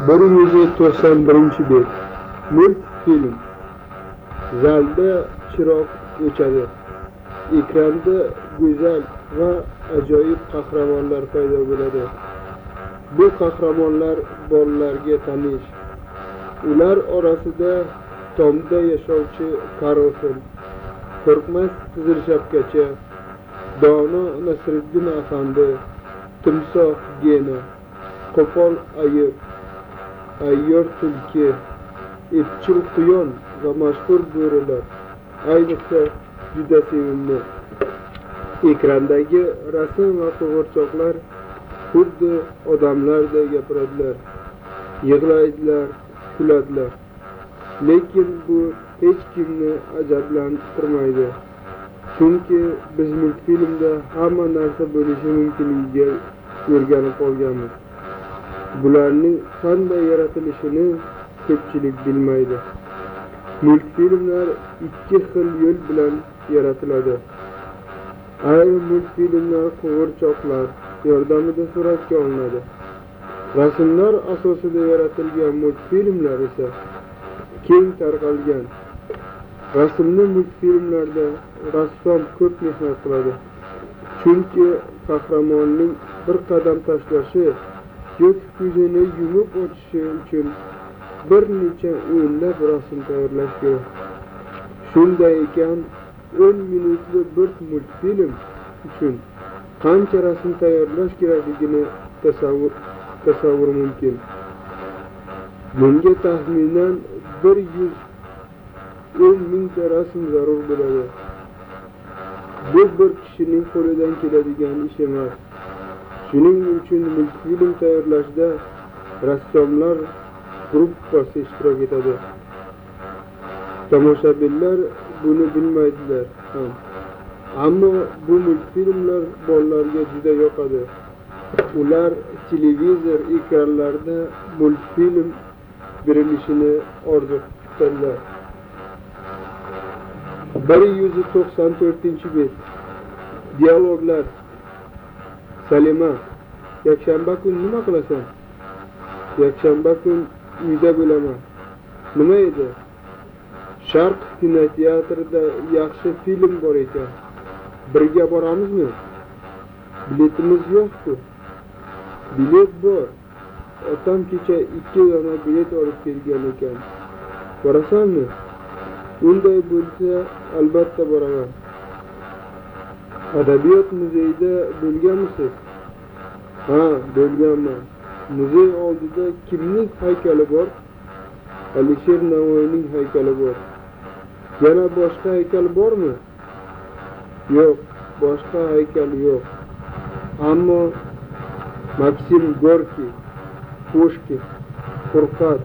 Bir yuz to'qson birinchi bet multfilm zalda chiroq o'chadi ekranda go'zal va ajoyib qahramonlar paydo bo'ladi bu qahramonlar bolalarga tanish ular orasida tomda yashovchi karofil qo'rqmas qizil shapkacha dono nasriddin afandi timsoh gena qo'pol ayiq ayyor tulki epchil quyon va mashhur bo'rilar. Ayniqsa juda sevimli. Ekrandagi rasm va qo'g'irchoqlar xuddi odamlarday gapiradilar. Yig'laydilar kuladilar. Lekin bu hech kimni ajablantirmaydi. Chunki biz multfilmda hamma narsa bo'lishi mumkinligiga o'rganib qolganmiz. Bularning qanday yaratilishini ko'pchilik bilmaydi. Multfilmlar ikki xil yo'l bilan yaratiladi. Ayrim multfilmlar qo'g'irchoqlar yordamida suratga olinadi. Rasmlar asosida yaratilgan multfilmlar esa keng tarqalgan. Rasmli multfilmlarda rassom ko'p mehnat qiladi. Chunki qahramonning bir qadam tashlashi yoki ko'zini yumib o'tishi uchun bir necha o'nlab rasm tayyorlash kerak. Shunday ekan o'n minutli bir multfilm uchun qancha rasm tayyorlash kerakligini tasavvur tasavvur mumkin. Bunga taxminan bir yuz o'n mingta rasm zarur bo'ladi. Bu bir kishining qo'lidan keladigan ish emas. Shuning uchun multfilm tayyorlashda rassomlar gruppasi ishtirok etadi. Tomoshabinlar buni bilmaydilar. Ham ammo bu multfilmlar bolalarga juda yoqadi. Ular televizor ekranlarida multfilm berilishini orzu kutadilar bir yuz to'qson to'rtinchi bet dialoglar. Salima yakshanba kun nima qilasan? Yakshanba kun uyda bo'laman. Nima edi? Sharq kinoteatrida yaxshi film bor ekan. Birga boramizmi? Biletimiz yo'qku. Bilet bor. Otam kecha ikki dona bilet olib kelgan ekan. Borasanmi? Unday bo'lsa albatta boraman. Adabiyot muzeyida bo'lganmisiz? Ha bo'lganman muzey oldida kimning haykali bor? Alisher navoiyning haykali bor. Yana boshqa haykal bormi? Yo'q boshqa haykal yo'q. Ammo maksim gorkiy pushkin furqat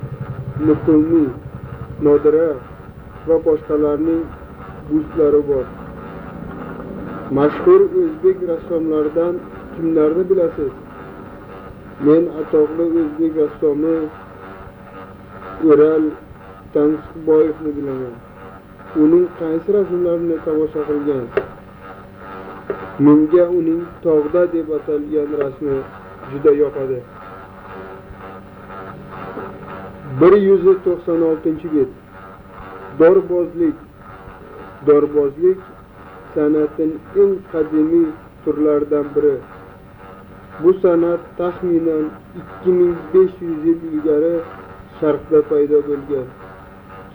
muqimiy nodira va boshqalarning bustlari bor. Mashhur o'zbek rassomlaridan kimlarni bilasiz? Men atoqli o'zbek rassomi o'ral tansiqboyevni bilaman. Uning qaysi rasmlarini tomosha qilgan? Menga uning tog'da deb atalgan rasmi juda yoqadi. Bir yuz to'qson oltinchi bet dorbozlik. Dorbozlik san'atning eng qadimiy turlaridan biri. Bu san'at taxminan 2500 yil ilgari sharqda paydo bo'lgan.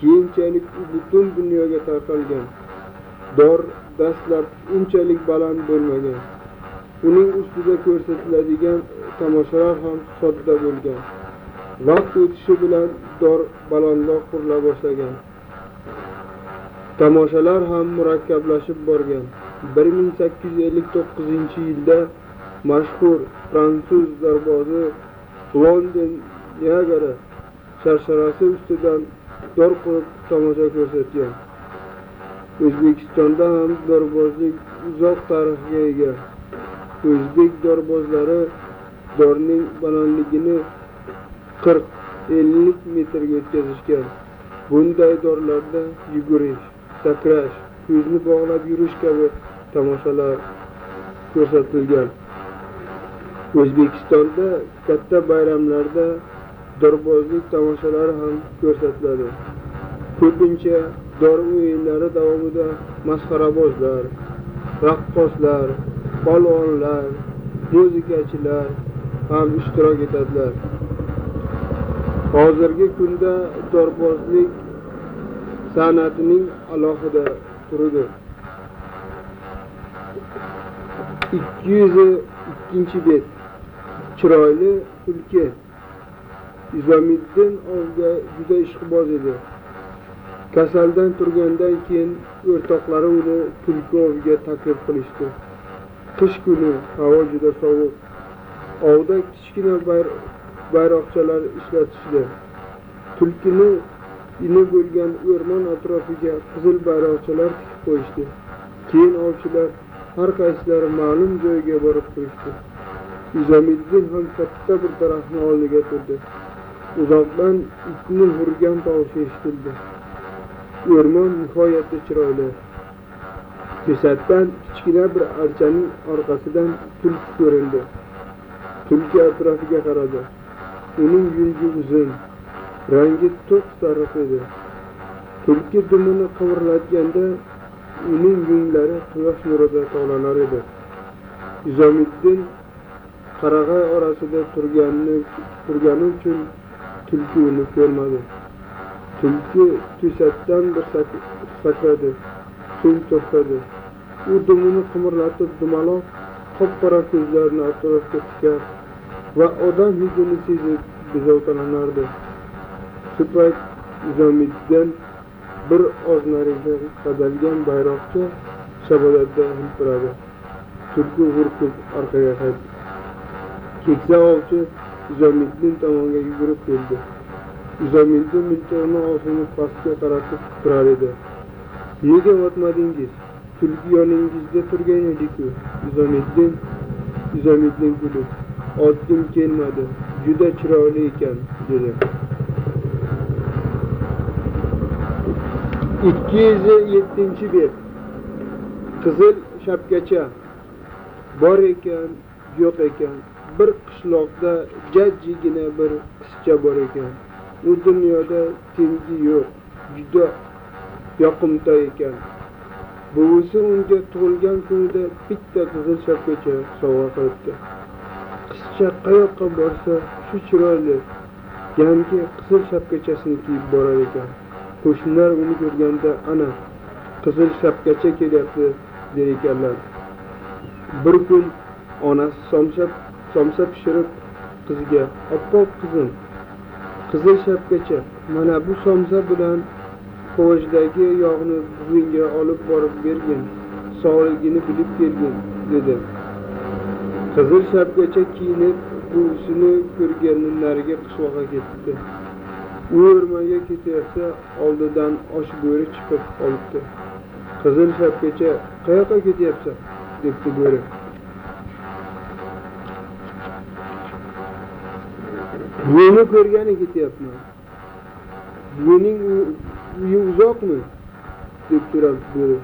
Keyinchalik u butun dunyoga tarqalgan. Dor dastlab unchalik baland bo'lmagan. Uning ustida ko'rsatiladigan tomoshalar ham sodda bo'lgan. Vaqt o'tishi bilan dor balandroq qurila boshlagan. Tomoshalar ham murakkablashib borgan. 1859 yilda mashhur fransuz darbozi london niagara sharsharasi ustidan dor qurib tomosha ko'rsatgan. O'zbekistonda ham dorbozlik uzoq tarixga ega. O'zbek dorbozlari dorning balandligini qirq ellik metrga yetkazishgan bunday dorlarda yugurish sakrash ko'zni bog'lab yurish kabi tomoshalar ko'rsatilgan. O'zbekistonda katta bayramlarda dorbozlik tomoshalari ham ko'rsatiladi. Ko'pincha dori o'yinlari davomida masxarabozlar raqqoslar polvonlar muzikachilar ham ishtirok etadilar. Hozirgi kunda dorbozlik san'atining alohida turidir. Ikki yuz ikkinchi bet. Chiroyli tulki izomiddin ovga juda ishqiboz edi. Kasaldan turgandan keyin o'rtoqlari uni tulki oviga taklif qilishdi. Qish kuni havo juda sovuq. Ovda kichkina bayroqchalar ishlatishdi. Tulkini ini bo'lgan o'rmon atrofiga qizil bayroqchalar tikib qo'yishdi. Keyin ovchilar har qaysilari ma'lum joyga borib turishdi. Nizomiddin ham katta bir daraxtni oldiga turdi. Uzoqdan itni hurgan tovushi eshitildi. O'rmon nihoyatda chiroyli. To'satdan kichkina bir archaning orqasidan tulki ko'rindi tulki atrofiga qaradi. Uning yungi uzun rangi to'q sariq edi. Tulki dumini qimirlatganda uning yunglari quyosh nurida tovlanar edi. Nizomiddin qarag'a orasida turgani turgani uchun tulki uni ko'rmadi tulki to'satdan bir sakradi so'ng to'xtadi. U dumini qimirlatib dumaloq qop qora ko'zlarini atrofga tikar va odam hidini sezib bezovtalanardi. Shu payt nizomiddin bir oz nariga qadalgan bayroqcha shabadada hilpiradi tulki g'urkib orqaga qaytdi. Keksa ovchi nizomiddin tomonga yugurib keldi nizomiddin miltig'ini og'zini pastga qaratib turar edi nega otmadingiz tulki yoningizda turgan ediku nizomiddin nizomiddin kulib otgim kelmadi juda chiroyli ekan dedi. Ikki yuz yettinchi bet qizil shapkacha bor ekan yo'q ekan bir qishloqda jajjigina bir qizcha bor ekan. U dunyoda tengi yo'q juda yoqimtoy ekan. Buvisi unga tug'ilgan kunida bitta qizil shapkacha sovg'a qilibdi. Qizcha qayoqqa borsa shu chiroyli yangi qizil shapkachasini kiyib borar ekan. Qo'shnilar uni ko'rganda ana qizil shapkacha kelyapti der ekanlar. Bir kun onasi somsa somsa pishirib qizga oppoq qizim qizil shapkacha mana bu somsa bilan qovojdagi yog'ni buvingga olib borib bergin sog'ligini bilib kelgin dedi. Qizil shapkacha kiyinib buvisini ko'rgani nariga qishloqqa ketdi. U o'rmonga ketayotsa oldidan osh bo'ri chiqib qolibdi qizil shapkacha qayoqqa ketyapsan? debdi bo'ri. Buvini ko'rgani ketyapman buvining uyi uzoqmi? Deb so'rabdi bo'ri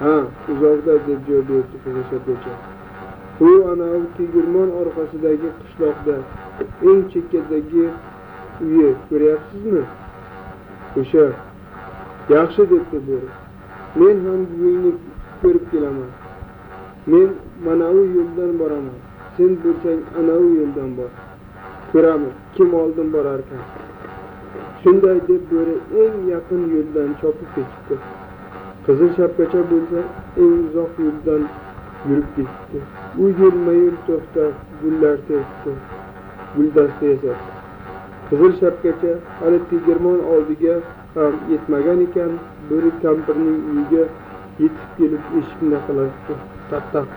ha uzoqda deb javob berdi qizil shapkacha u anavi tegirmon orqasidagi qishloqda eng chekkadagi uyi ko'ryapsizmi? O'sha. Yaxshi debdi bo'ri men ham buvingni ko'rib kelaman. Men manavi yo'ldan boraman. Sen bo'lsang anavi yo'ldan bor. Ko'ramiz kim oldin borarkan shunday deb bo'ri eng yaqin yo'ldan chopib ketibdi qizil shapkacha bo'lsa eng uzoq yo'ldan yurib ketibdi u yo'lma yo'l to'xtab gullar teribdi guldasta yasabdi qizil shapkacha hali tegirmon oldiga ham yetmagan ekan bo'ri kampirning uyiga yetib kelib eshikni taqillatdi taq taq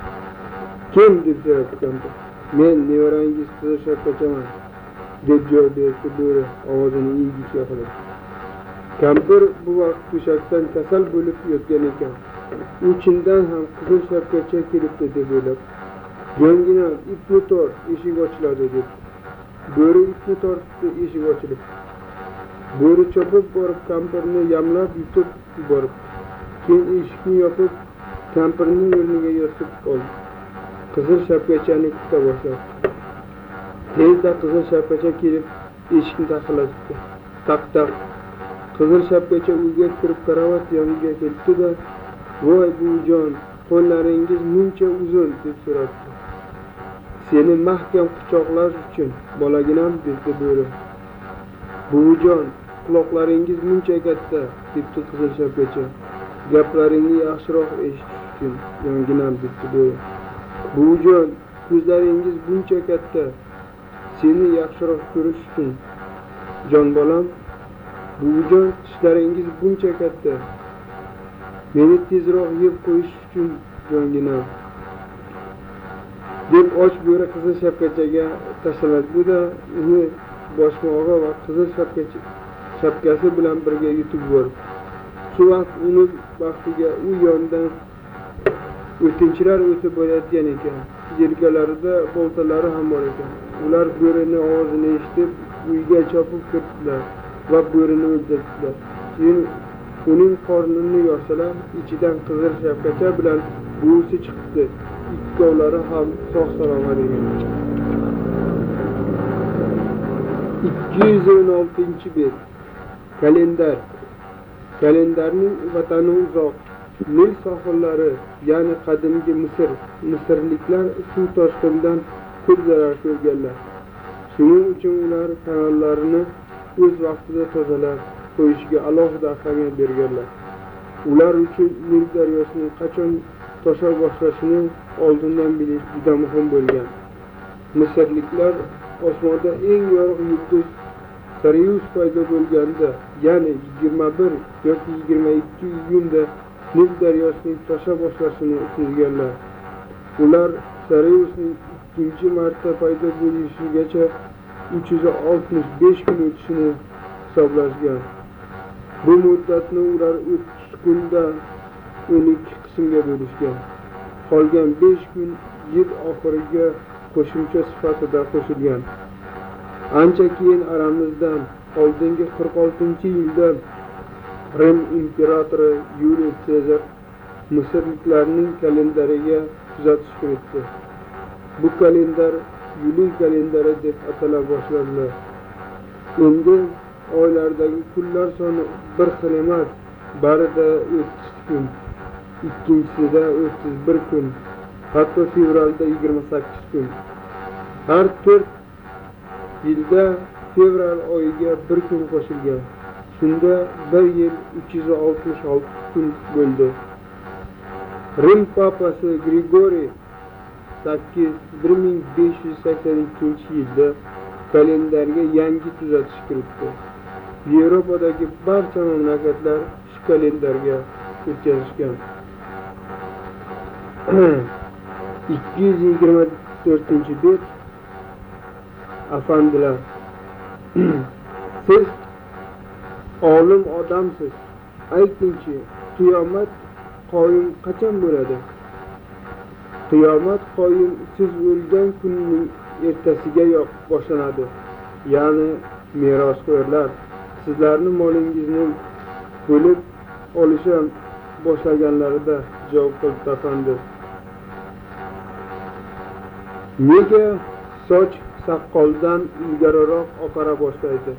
kim? deb so'radi kampir men nevarangiz qizil shapkachaman deb javob berdi bo'ri ovozini ingichka qilib kampir bu vaqt to'shakdan kasal bo'lib yotgan ekan. U chindan ham qizil shapkacha kelibdi deb o'ylab yongina ipni tort eshik ochiladi deb. Bo'ri ipni tortdi eshik ochilib. Bo'ri chopib borib kampirni yamlab yutib yuborib keyin eshikni yopib kampirning o'rniga yotib oldi. Qizil shapkachani kuta boshladi. Tezda qizil shapkacha kelib eshikni taqillatibdi taq taq qizil shapkacha uyga kirib karavot yoniga kelibdi-da, "Voy buvijon, qo'llaringiz muncha uzun" deb so'rabdi. "Seni mahkam quchoqlash uchun, bolaginam" dedi bo'ri. "Buvijon, quloqlaringiz muncha katta" debdi qizil shapkacha. "Gaplaringni yaxshiroq eshitish uchun, yonginam" debdi bo'ri. "Buvijon, ko'zlaringiz buncha katta" seni yaxshiroq ko'rish uchun jon bolam buvijon tishlaringiz buncha katta. Meni tezroq yeb qo'yish uchun jonginam deb och bo'ri qizil shapkachaga tashlanadi-da, uni boshmog'i va qizil shapkasi bilan birga yutib yubordi shu vaqt uni baxtiga u yondan o'tinchilar o'tib borayotgan ekan. Yelkalarida boltalari ham bor ekan. Ular bo'rini ovozini eshitib uyga chopib kirdilar va bo'rini o'ldirdilar keyin uning qornini yorsalar ichidan qizil shapkacha bilan buvisi chiqibdi ikkovlari ham sog' salomat ekan ikki yuz o'n oltinchi bet kalendar kalendarning vatani uzoq nil sohillari ya'ni qadimgi misr misrliklar suv toshqinidan ko'p zarar ko'rganlar. Shuning uchun ular kanallarini o'z vaqtida tozalab qo'yishiga alohida ahamiyat berganlar. Ular uchun nil daryosini qachon tosha boshlashini oldindan bilish juda muhim bo'lgan. Misrliklar osmonda eng yorug' yulduz sarius paydo bo'lganda ya'ni yigirma bir yoki yigirma ikki iyunda nil daryosining tosha boshlashini sezganlar ular sariusning ikkinchi marta paydo bo'lishigacha uch yuz oltmish besh kun o'tishini hisoblashgan. Bu muddatni ular o'ttiz kunda o'n ikki qismga bo'lishgan. Qolgan besh kun yil oxiriga qo'shimcha sifatida qo'shilgan. Ancha keyin aramizdan oldingi qirq oltinchi yilda rim imperatori yuliy sezar misrliklarning kalendariga tuzatish kiritdi. Bu kalendar yuliy kalendari deb atala boshladilar endi oylardagi kunlar soni bir xil emas barida o'ttiz kun. Ikkinchisida o'ttiz bir kun hatto fevralda yigirma sakkiz kun. Har to'rt yilda fevral oyiga bir kun qo'shilgan. Shunda bir yil uch yuz oltmish olti kun bo'ldi. Rim papasi grigoriy sakkiz bir ming besh yuz sakson ikkinchi yilda kalendarga yangi tuzatish kiritdi. Yevropadagi barcha mamlakatlar shu kalendarga o'tkazishgan. [clears throat] ikki yuz yigirma to'rtinchi bet afandilar [clears throat] siz olim odamsiz. Aytingchi qiyomat qoyim qachon bo'ladi? Qiyomat qoyim siz o'lgan kunning ertasigayoq boshlanadi. Ya'ni merosxo'rlar sizlarni molingizni bo'lib olisha boshlaganlarida javob qildi afandi nega soch saqqoldan ilgariroq oqara boshlaydi?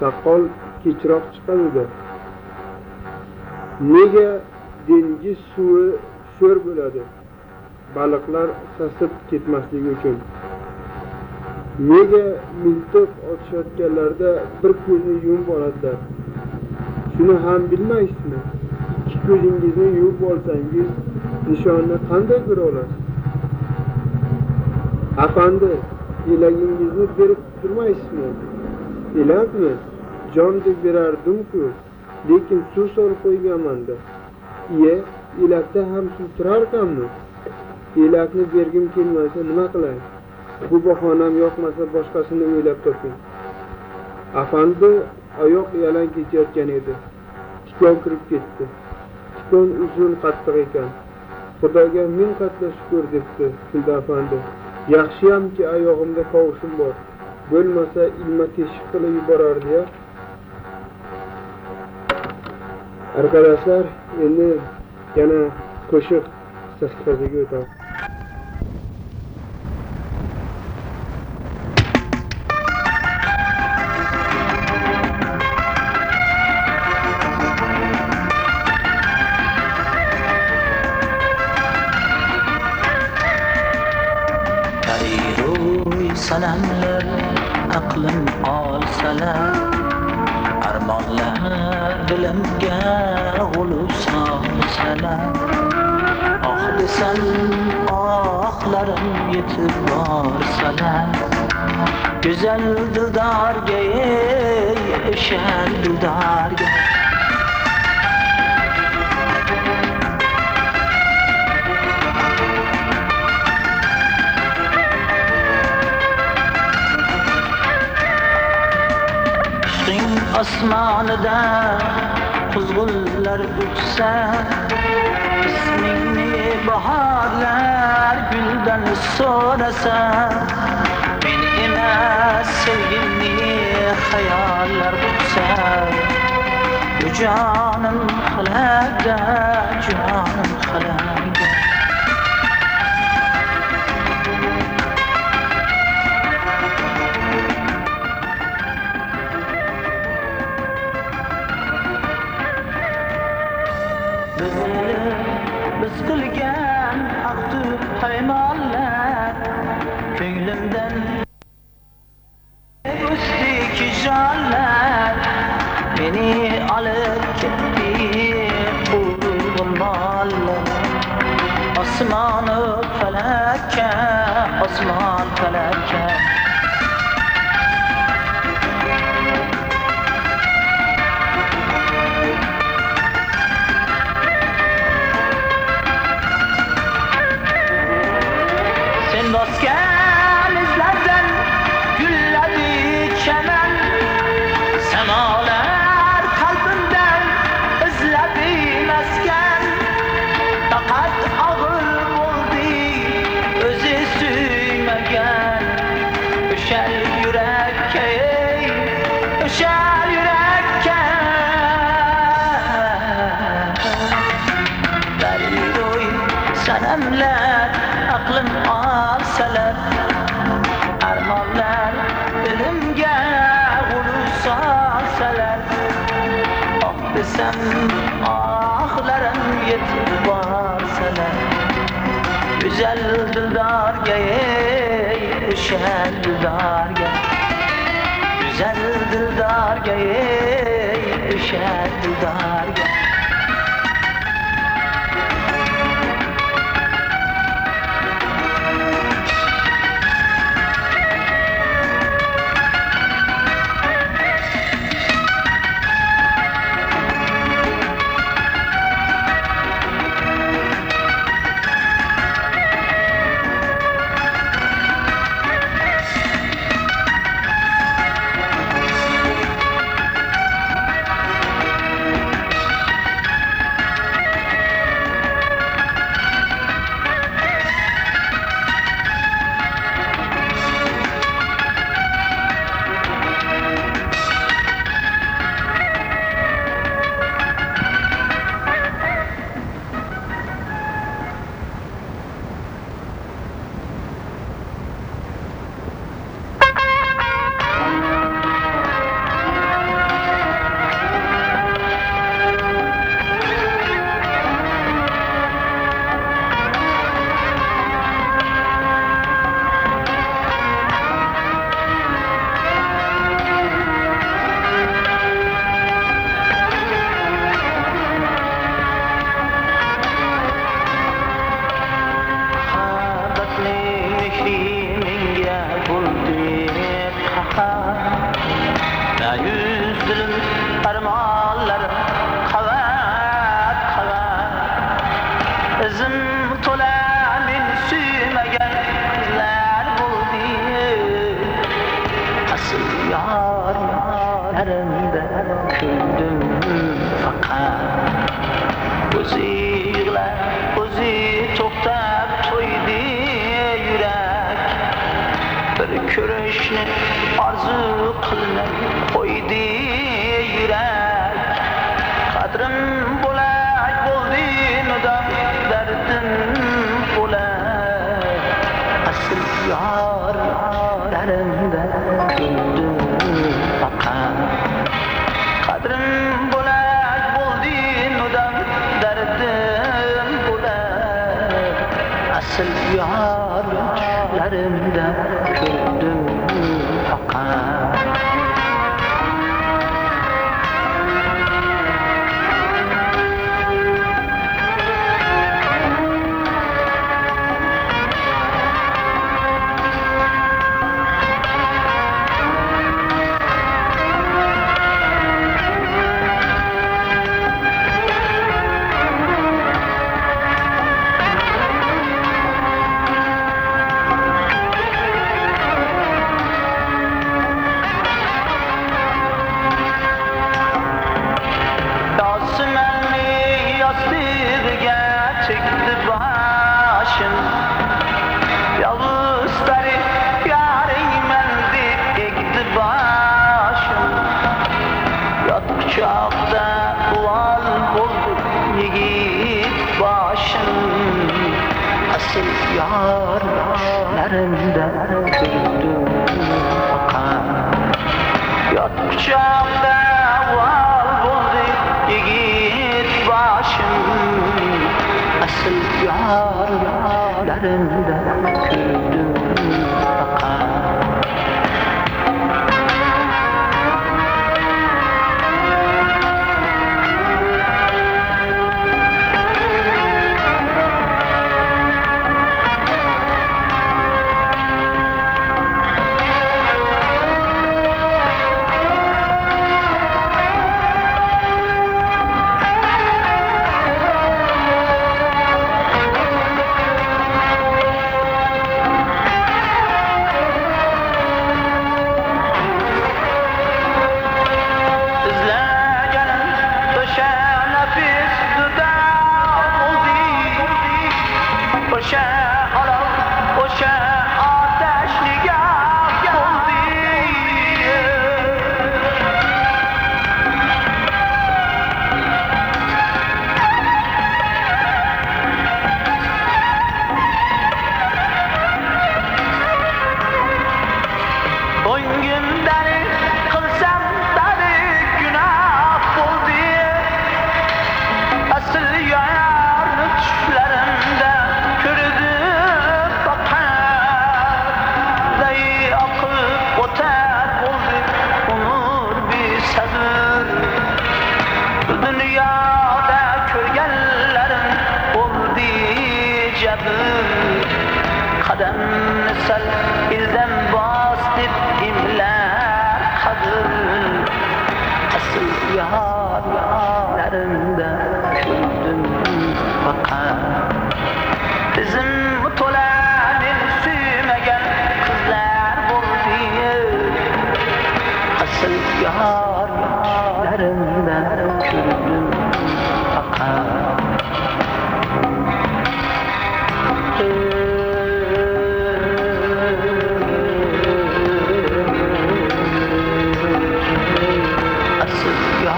Saqqol kechroq chiqadida nega dengiz suvi sho'r bo'ladi? Baliqlar sasib ketmasligi uchun. Nega miltiq otishayotganlarida bir ko'zni yumib oladilar shuni ham bilmaysizmi? Ikki ko'zingizni yumib olsangiz nishonni qanday ko'ra olasiz? Afandi elagingizni berib turmaysizmi? Elakmi jon deb berardimku lekin suv solib qo'yganmanda. Iye elakda ham suv turarkanmi? Elakni bergim kelmasa nima qilay? Bu bahonam yoqmasa boshqasini o'ylab toping. Afandi oyoq yalang kechayotgan edi. Tikon kirib ketdi. Tikon uzun qattiq ekan. Xudoga ming qatla shukur debdi kuldi afandi. Yaxshiyamki oyog'imda kovushim bor. Bo'lmasa ilma teshik qilib yuborardi ya. Arkadaşlar endi yana qo'shiq sahifasiga o'tamiz.
Güzel dildargeye Şen dildarge osmonida quzg'unlar uchsa ismingni bahorlar guldan so'rasa Kendine sevgili hayaller bulsan Bu canım hala da canım hala Güzel dildar gey, şen dildar gey Güzel dildar gey, şen dildar gey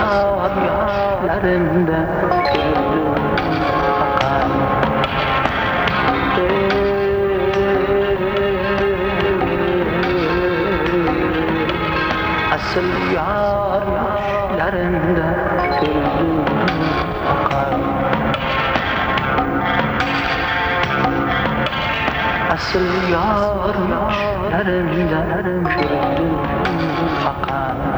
yaşlarında gözüm akan Asıl yar yaşlarında gözüm akan Asıl yar yaşlarında gözüm akan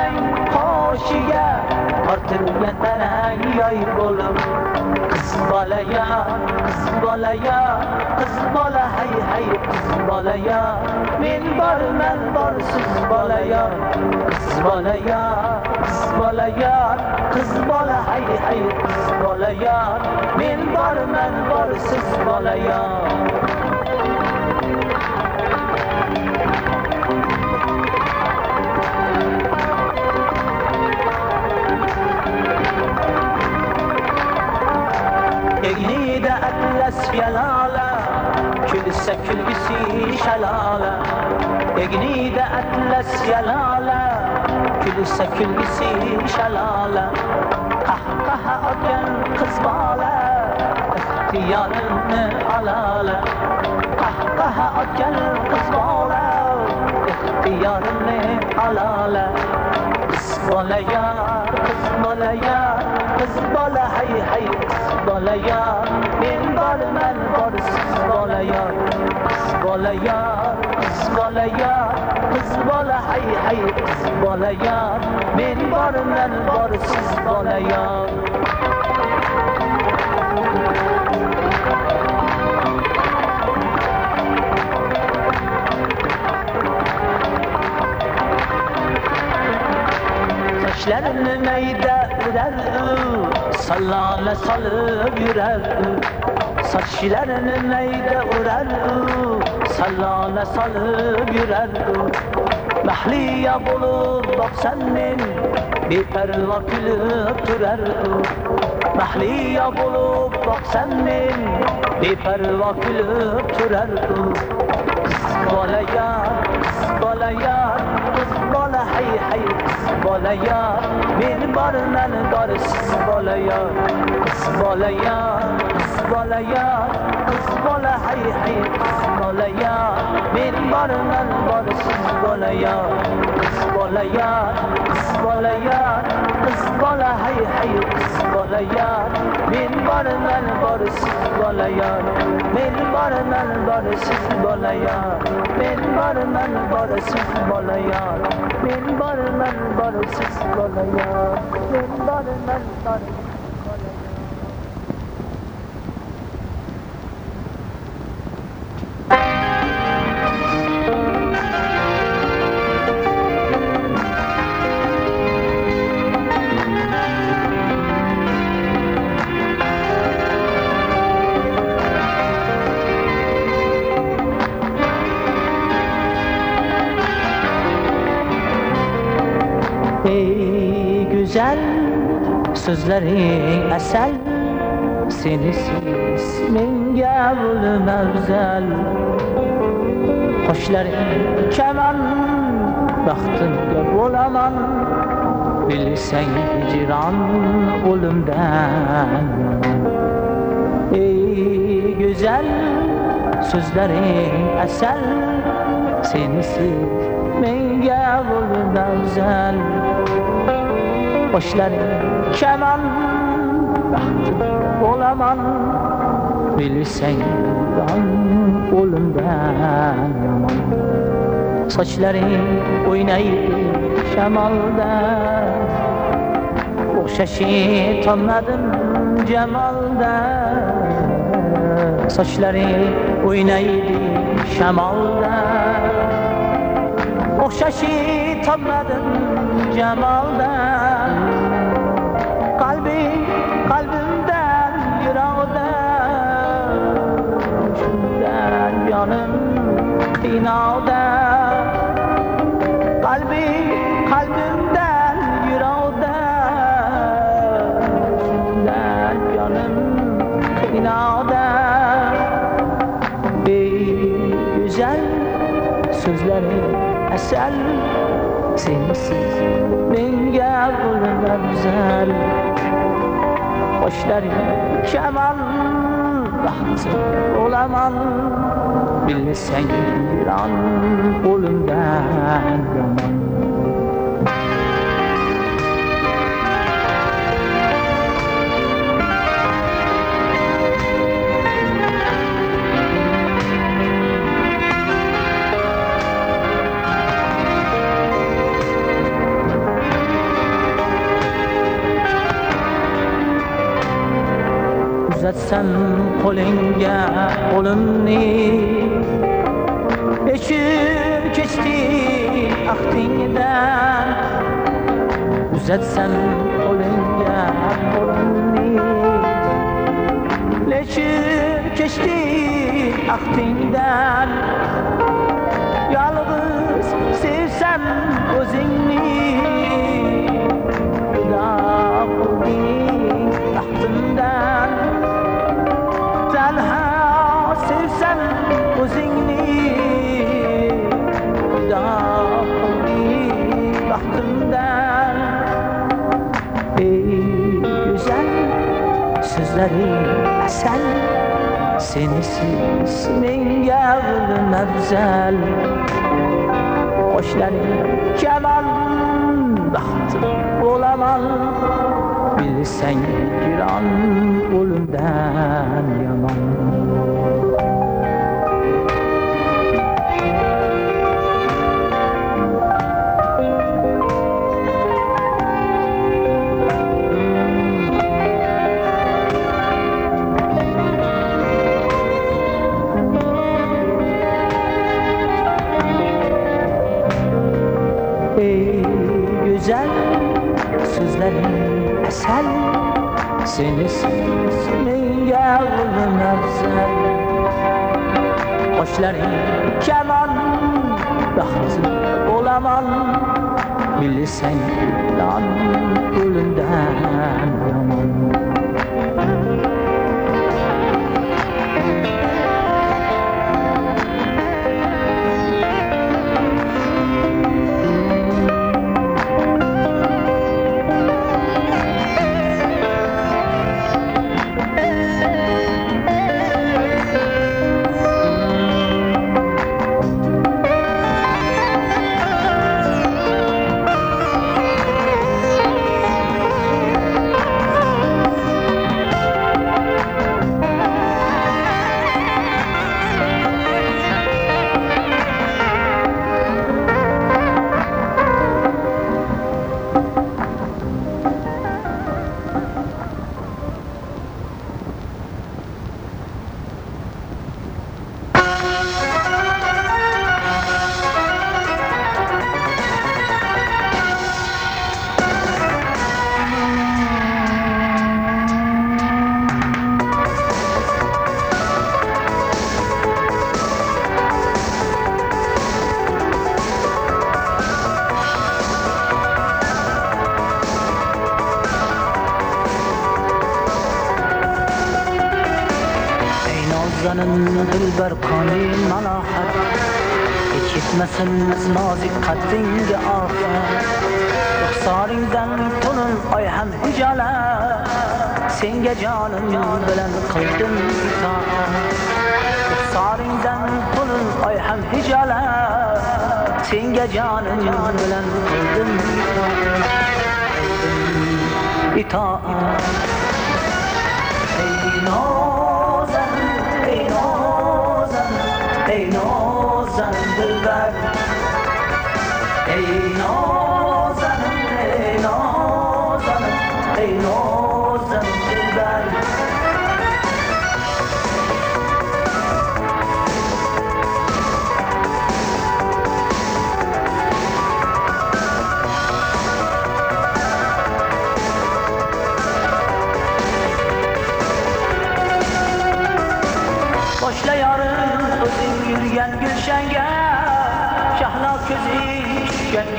qarang qoshiga ortilgan tarang yoy bo'lib. Qiz bola bolaya qiz bola bolaya qiz bola hay hay qiz bola bolaya men borman bor siz bolaya qiz bolaya qiz bolaya qiz bola hay hay qiz bola bolaya men borman bor siz bolaya حسبي الأعلى كلسة كلبسي شلالة يجني ده أتلس يا لالة كلسة كلبسي شلالة قهقه أكن قزبالة اختيارını alala Kahkaha ötken kızgala İhtiyarını alala Kızbala ya, kızbala ya Kızbala hey hey. bolayor men borman borsiz bolayor. Qiz bolayor
qiz
bolayor qiz bola hay hay qiz bolayor. Men borman borsiz bolayor. Taşlarını meyda urar u Bir perva külüp durar Kız bola yar, kız bola yar Kız bola hay hay, kız bola yar Men barman bor siz bola yar Kız bola yar, kız bola yar Kız bola hay hay, bolaya men borman doris bolaya bolaya bolaya bola hay hay. Bolaya men borman doris bolaya bolaya bolaya bola hay hay. Bolaya men borman doris bolaya men borman doris bolaya men borman doris bolaya. Bola yar Men barman bor siz bola Ey güzel sözlerin əsəl Senisiz min qəbulüm əvzəl Xoşlərin kəmən Bəxtimdə bolaman Bilsən hicran ölümdən Ey güzel sözlerin əsəl Senisiz min qəbulüm əvzəl Başları keman olaman Bilsen ben kolumdan yaman Saçları oynayıp şemalda Okşaşı tanladım cemalda Saçları oynaydı şemalda o Okşaşı tanladım cemalda hinavda Kalbi kalbimden yüravda Sen canım hinavda Ey güzel sözleri eser Sensiz menge bulunur güzel. Hoşları kemal rahatsız olamam. bilsen inan Olumdan uzatsam qo'lingga qo'limni Eshib kechdi ahdingdan uzatsam qo'lingga qo'limni Eshib kechdi ahdingdan Yolg'iz sevsam o'zingni Judo qilding gözlerim sen Sensiz mingavlim afzal Qo'shnaning kamon baxtim bo'laman Bilsang giron o'limdan yomon sen Seni senin yavrum öpsen Hoşları keman Bahtı olaman Bilirsen lan ölümden yaman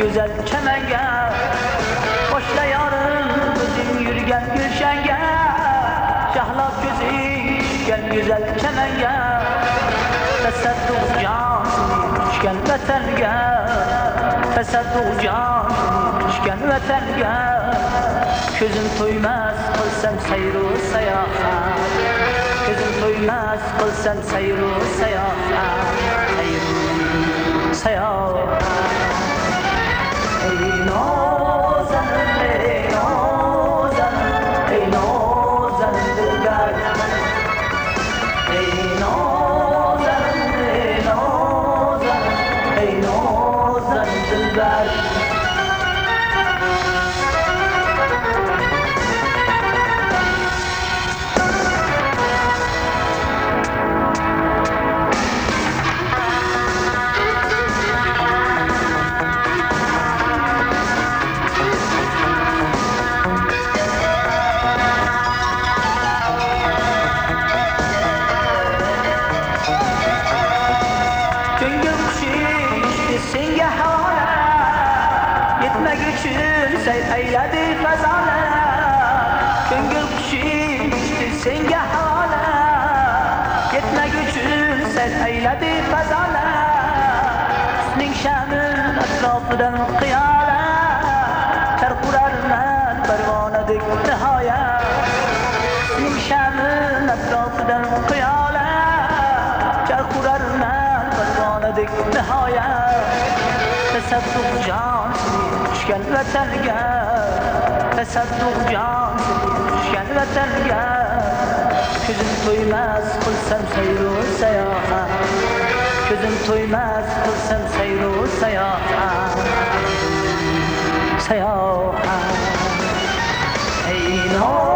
güzel çemenge Hoşla yarın bizim yürgen gülşenge Şahlat gözü gel güzel çemenge Tesadduh cansın üçgen vetenge Tesadduh cansın üçgen vetenge Gözüm toymaz kılsam sayru sayahat Gözüm toymaz kılsam sayru sayahat Sayru sayahat No. نهایت. بسط تو جانم چشکان و سرگام بسط تو جانم چشکان و سرگام گدیم تویمز قلسم سیر و سیاح گدیم تویمز قلسم سیر و سیاح سیاح ای نو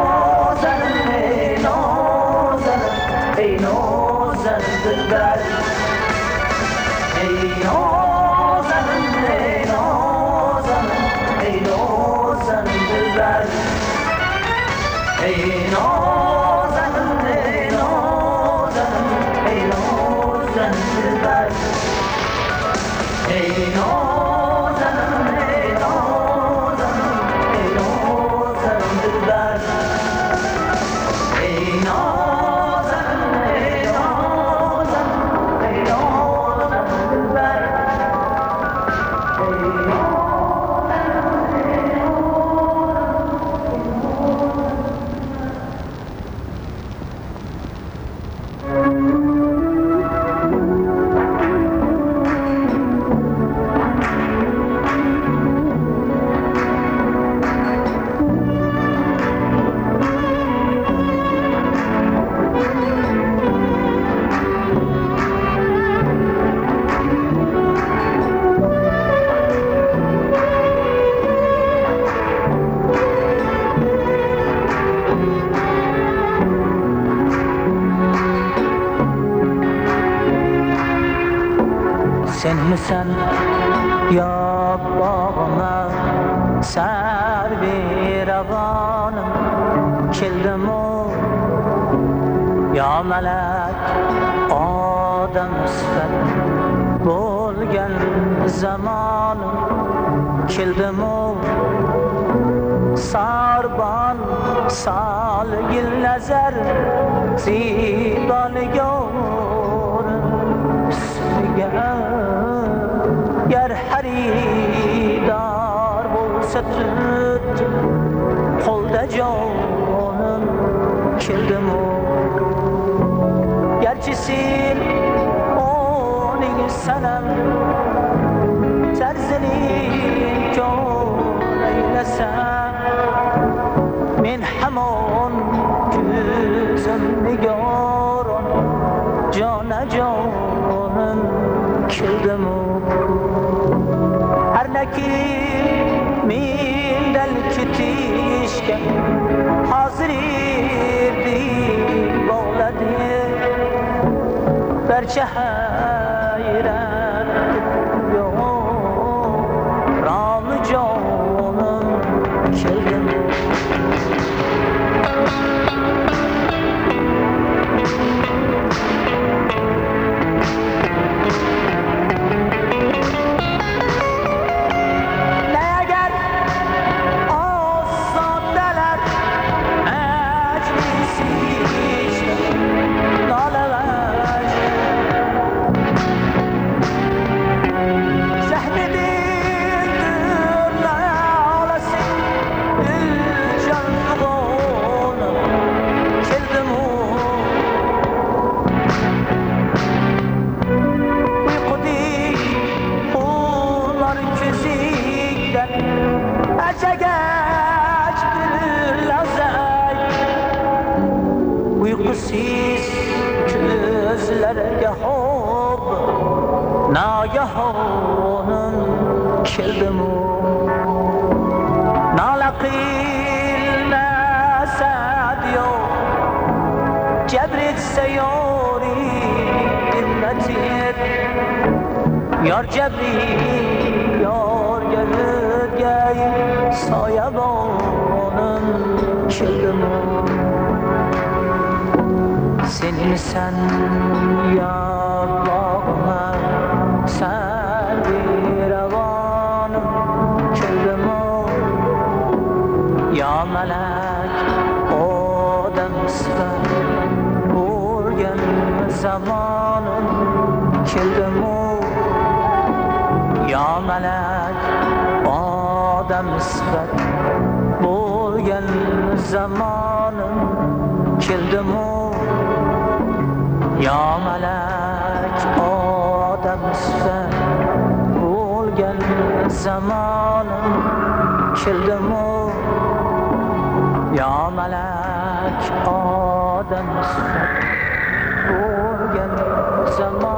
barcha sensiz gözlerge hob Nagahonim keldimu Nalaqil nasad yo Cebrit seyori dimmetir Yar cebrit yar gönül gey Sayabonim keldimu Sen misan yar bağıma Sen bir avanım keldim Ya melek odam sıfat Bo'lgan zamonim keldimu yo malak odam sifat bo'lgan zamonim keldimu yo malak odam sifat bo'lgan zamonim keldimu? Yo malak odam sifat bo'lgan zamonim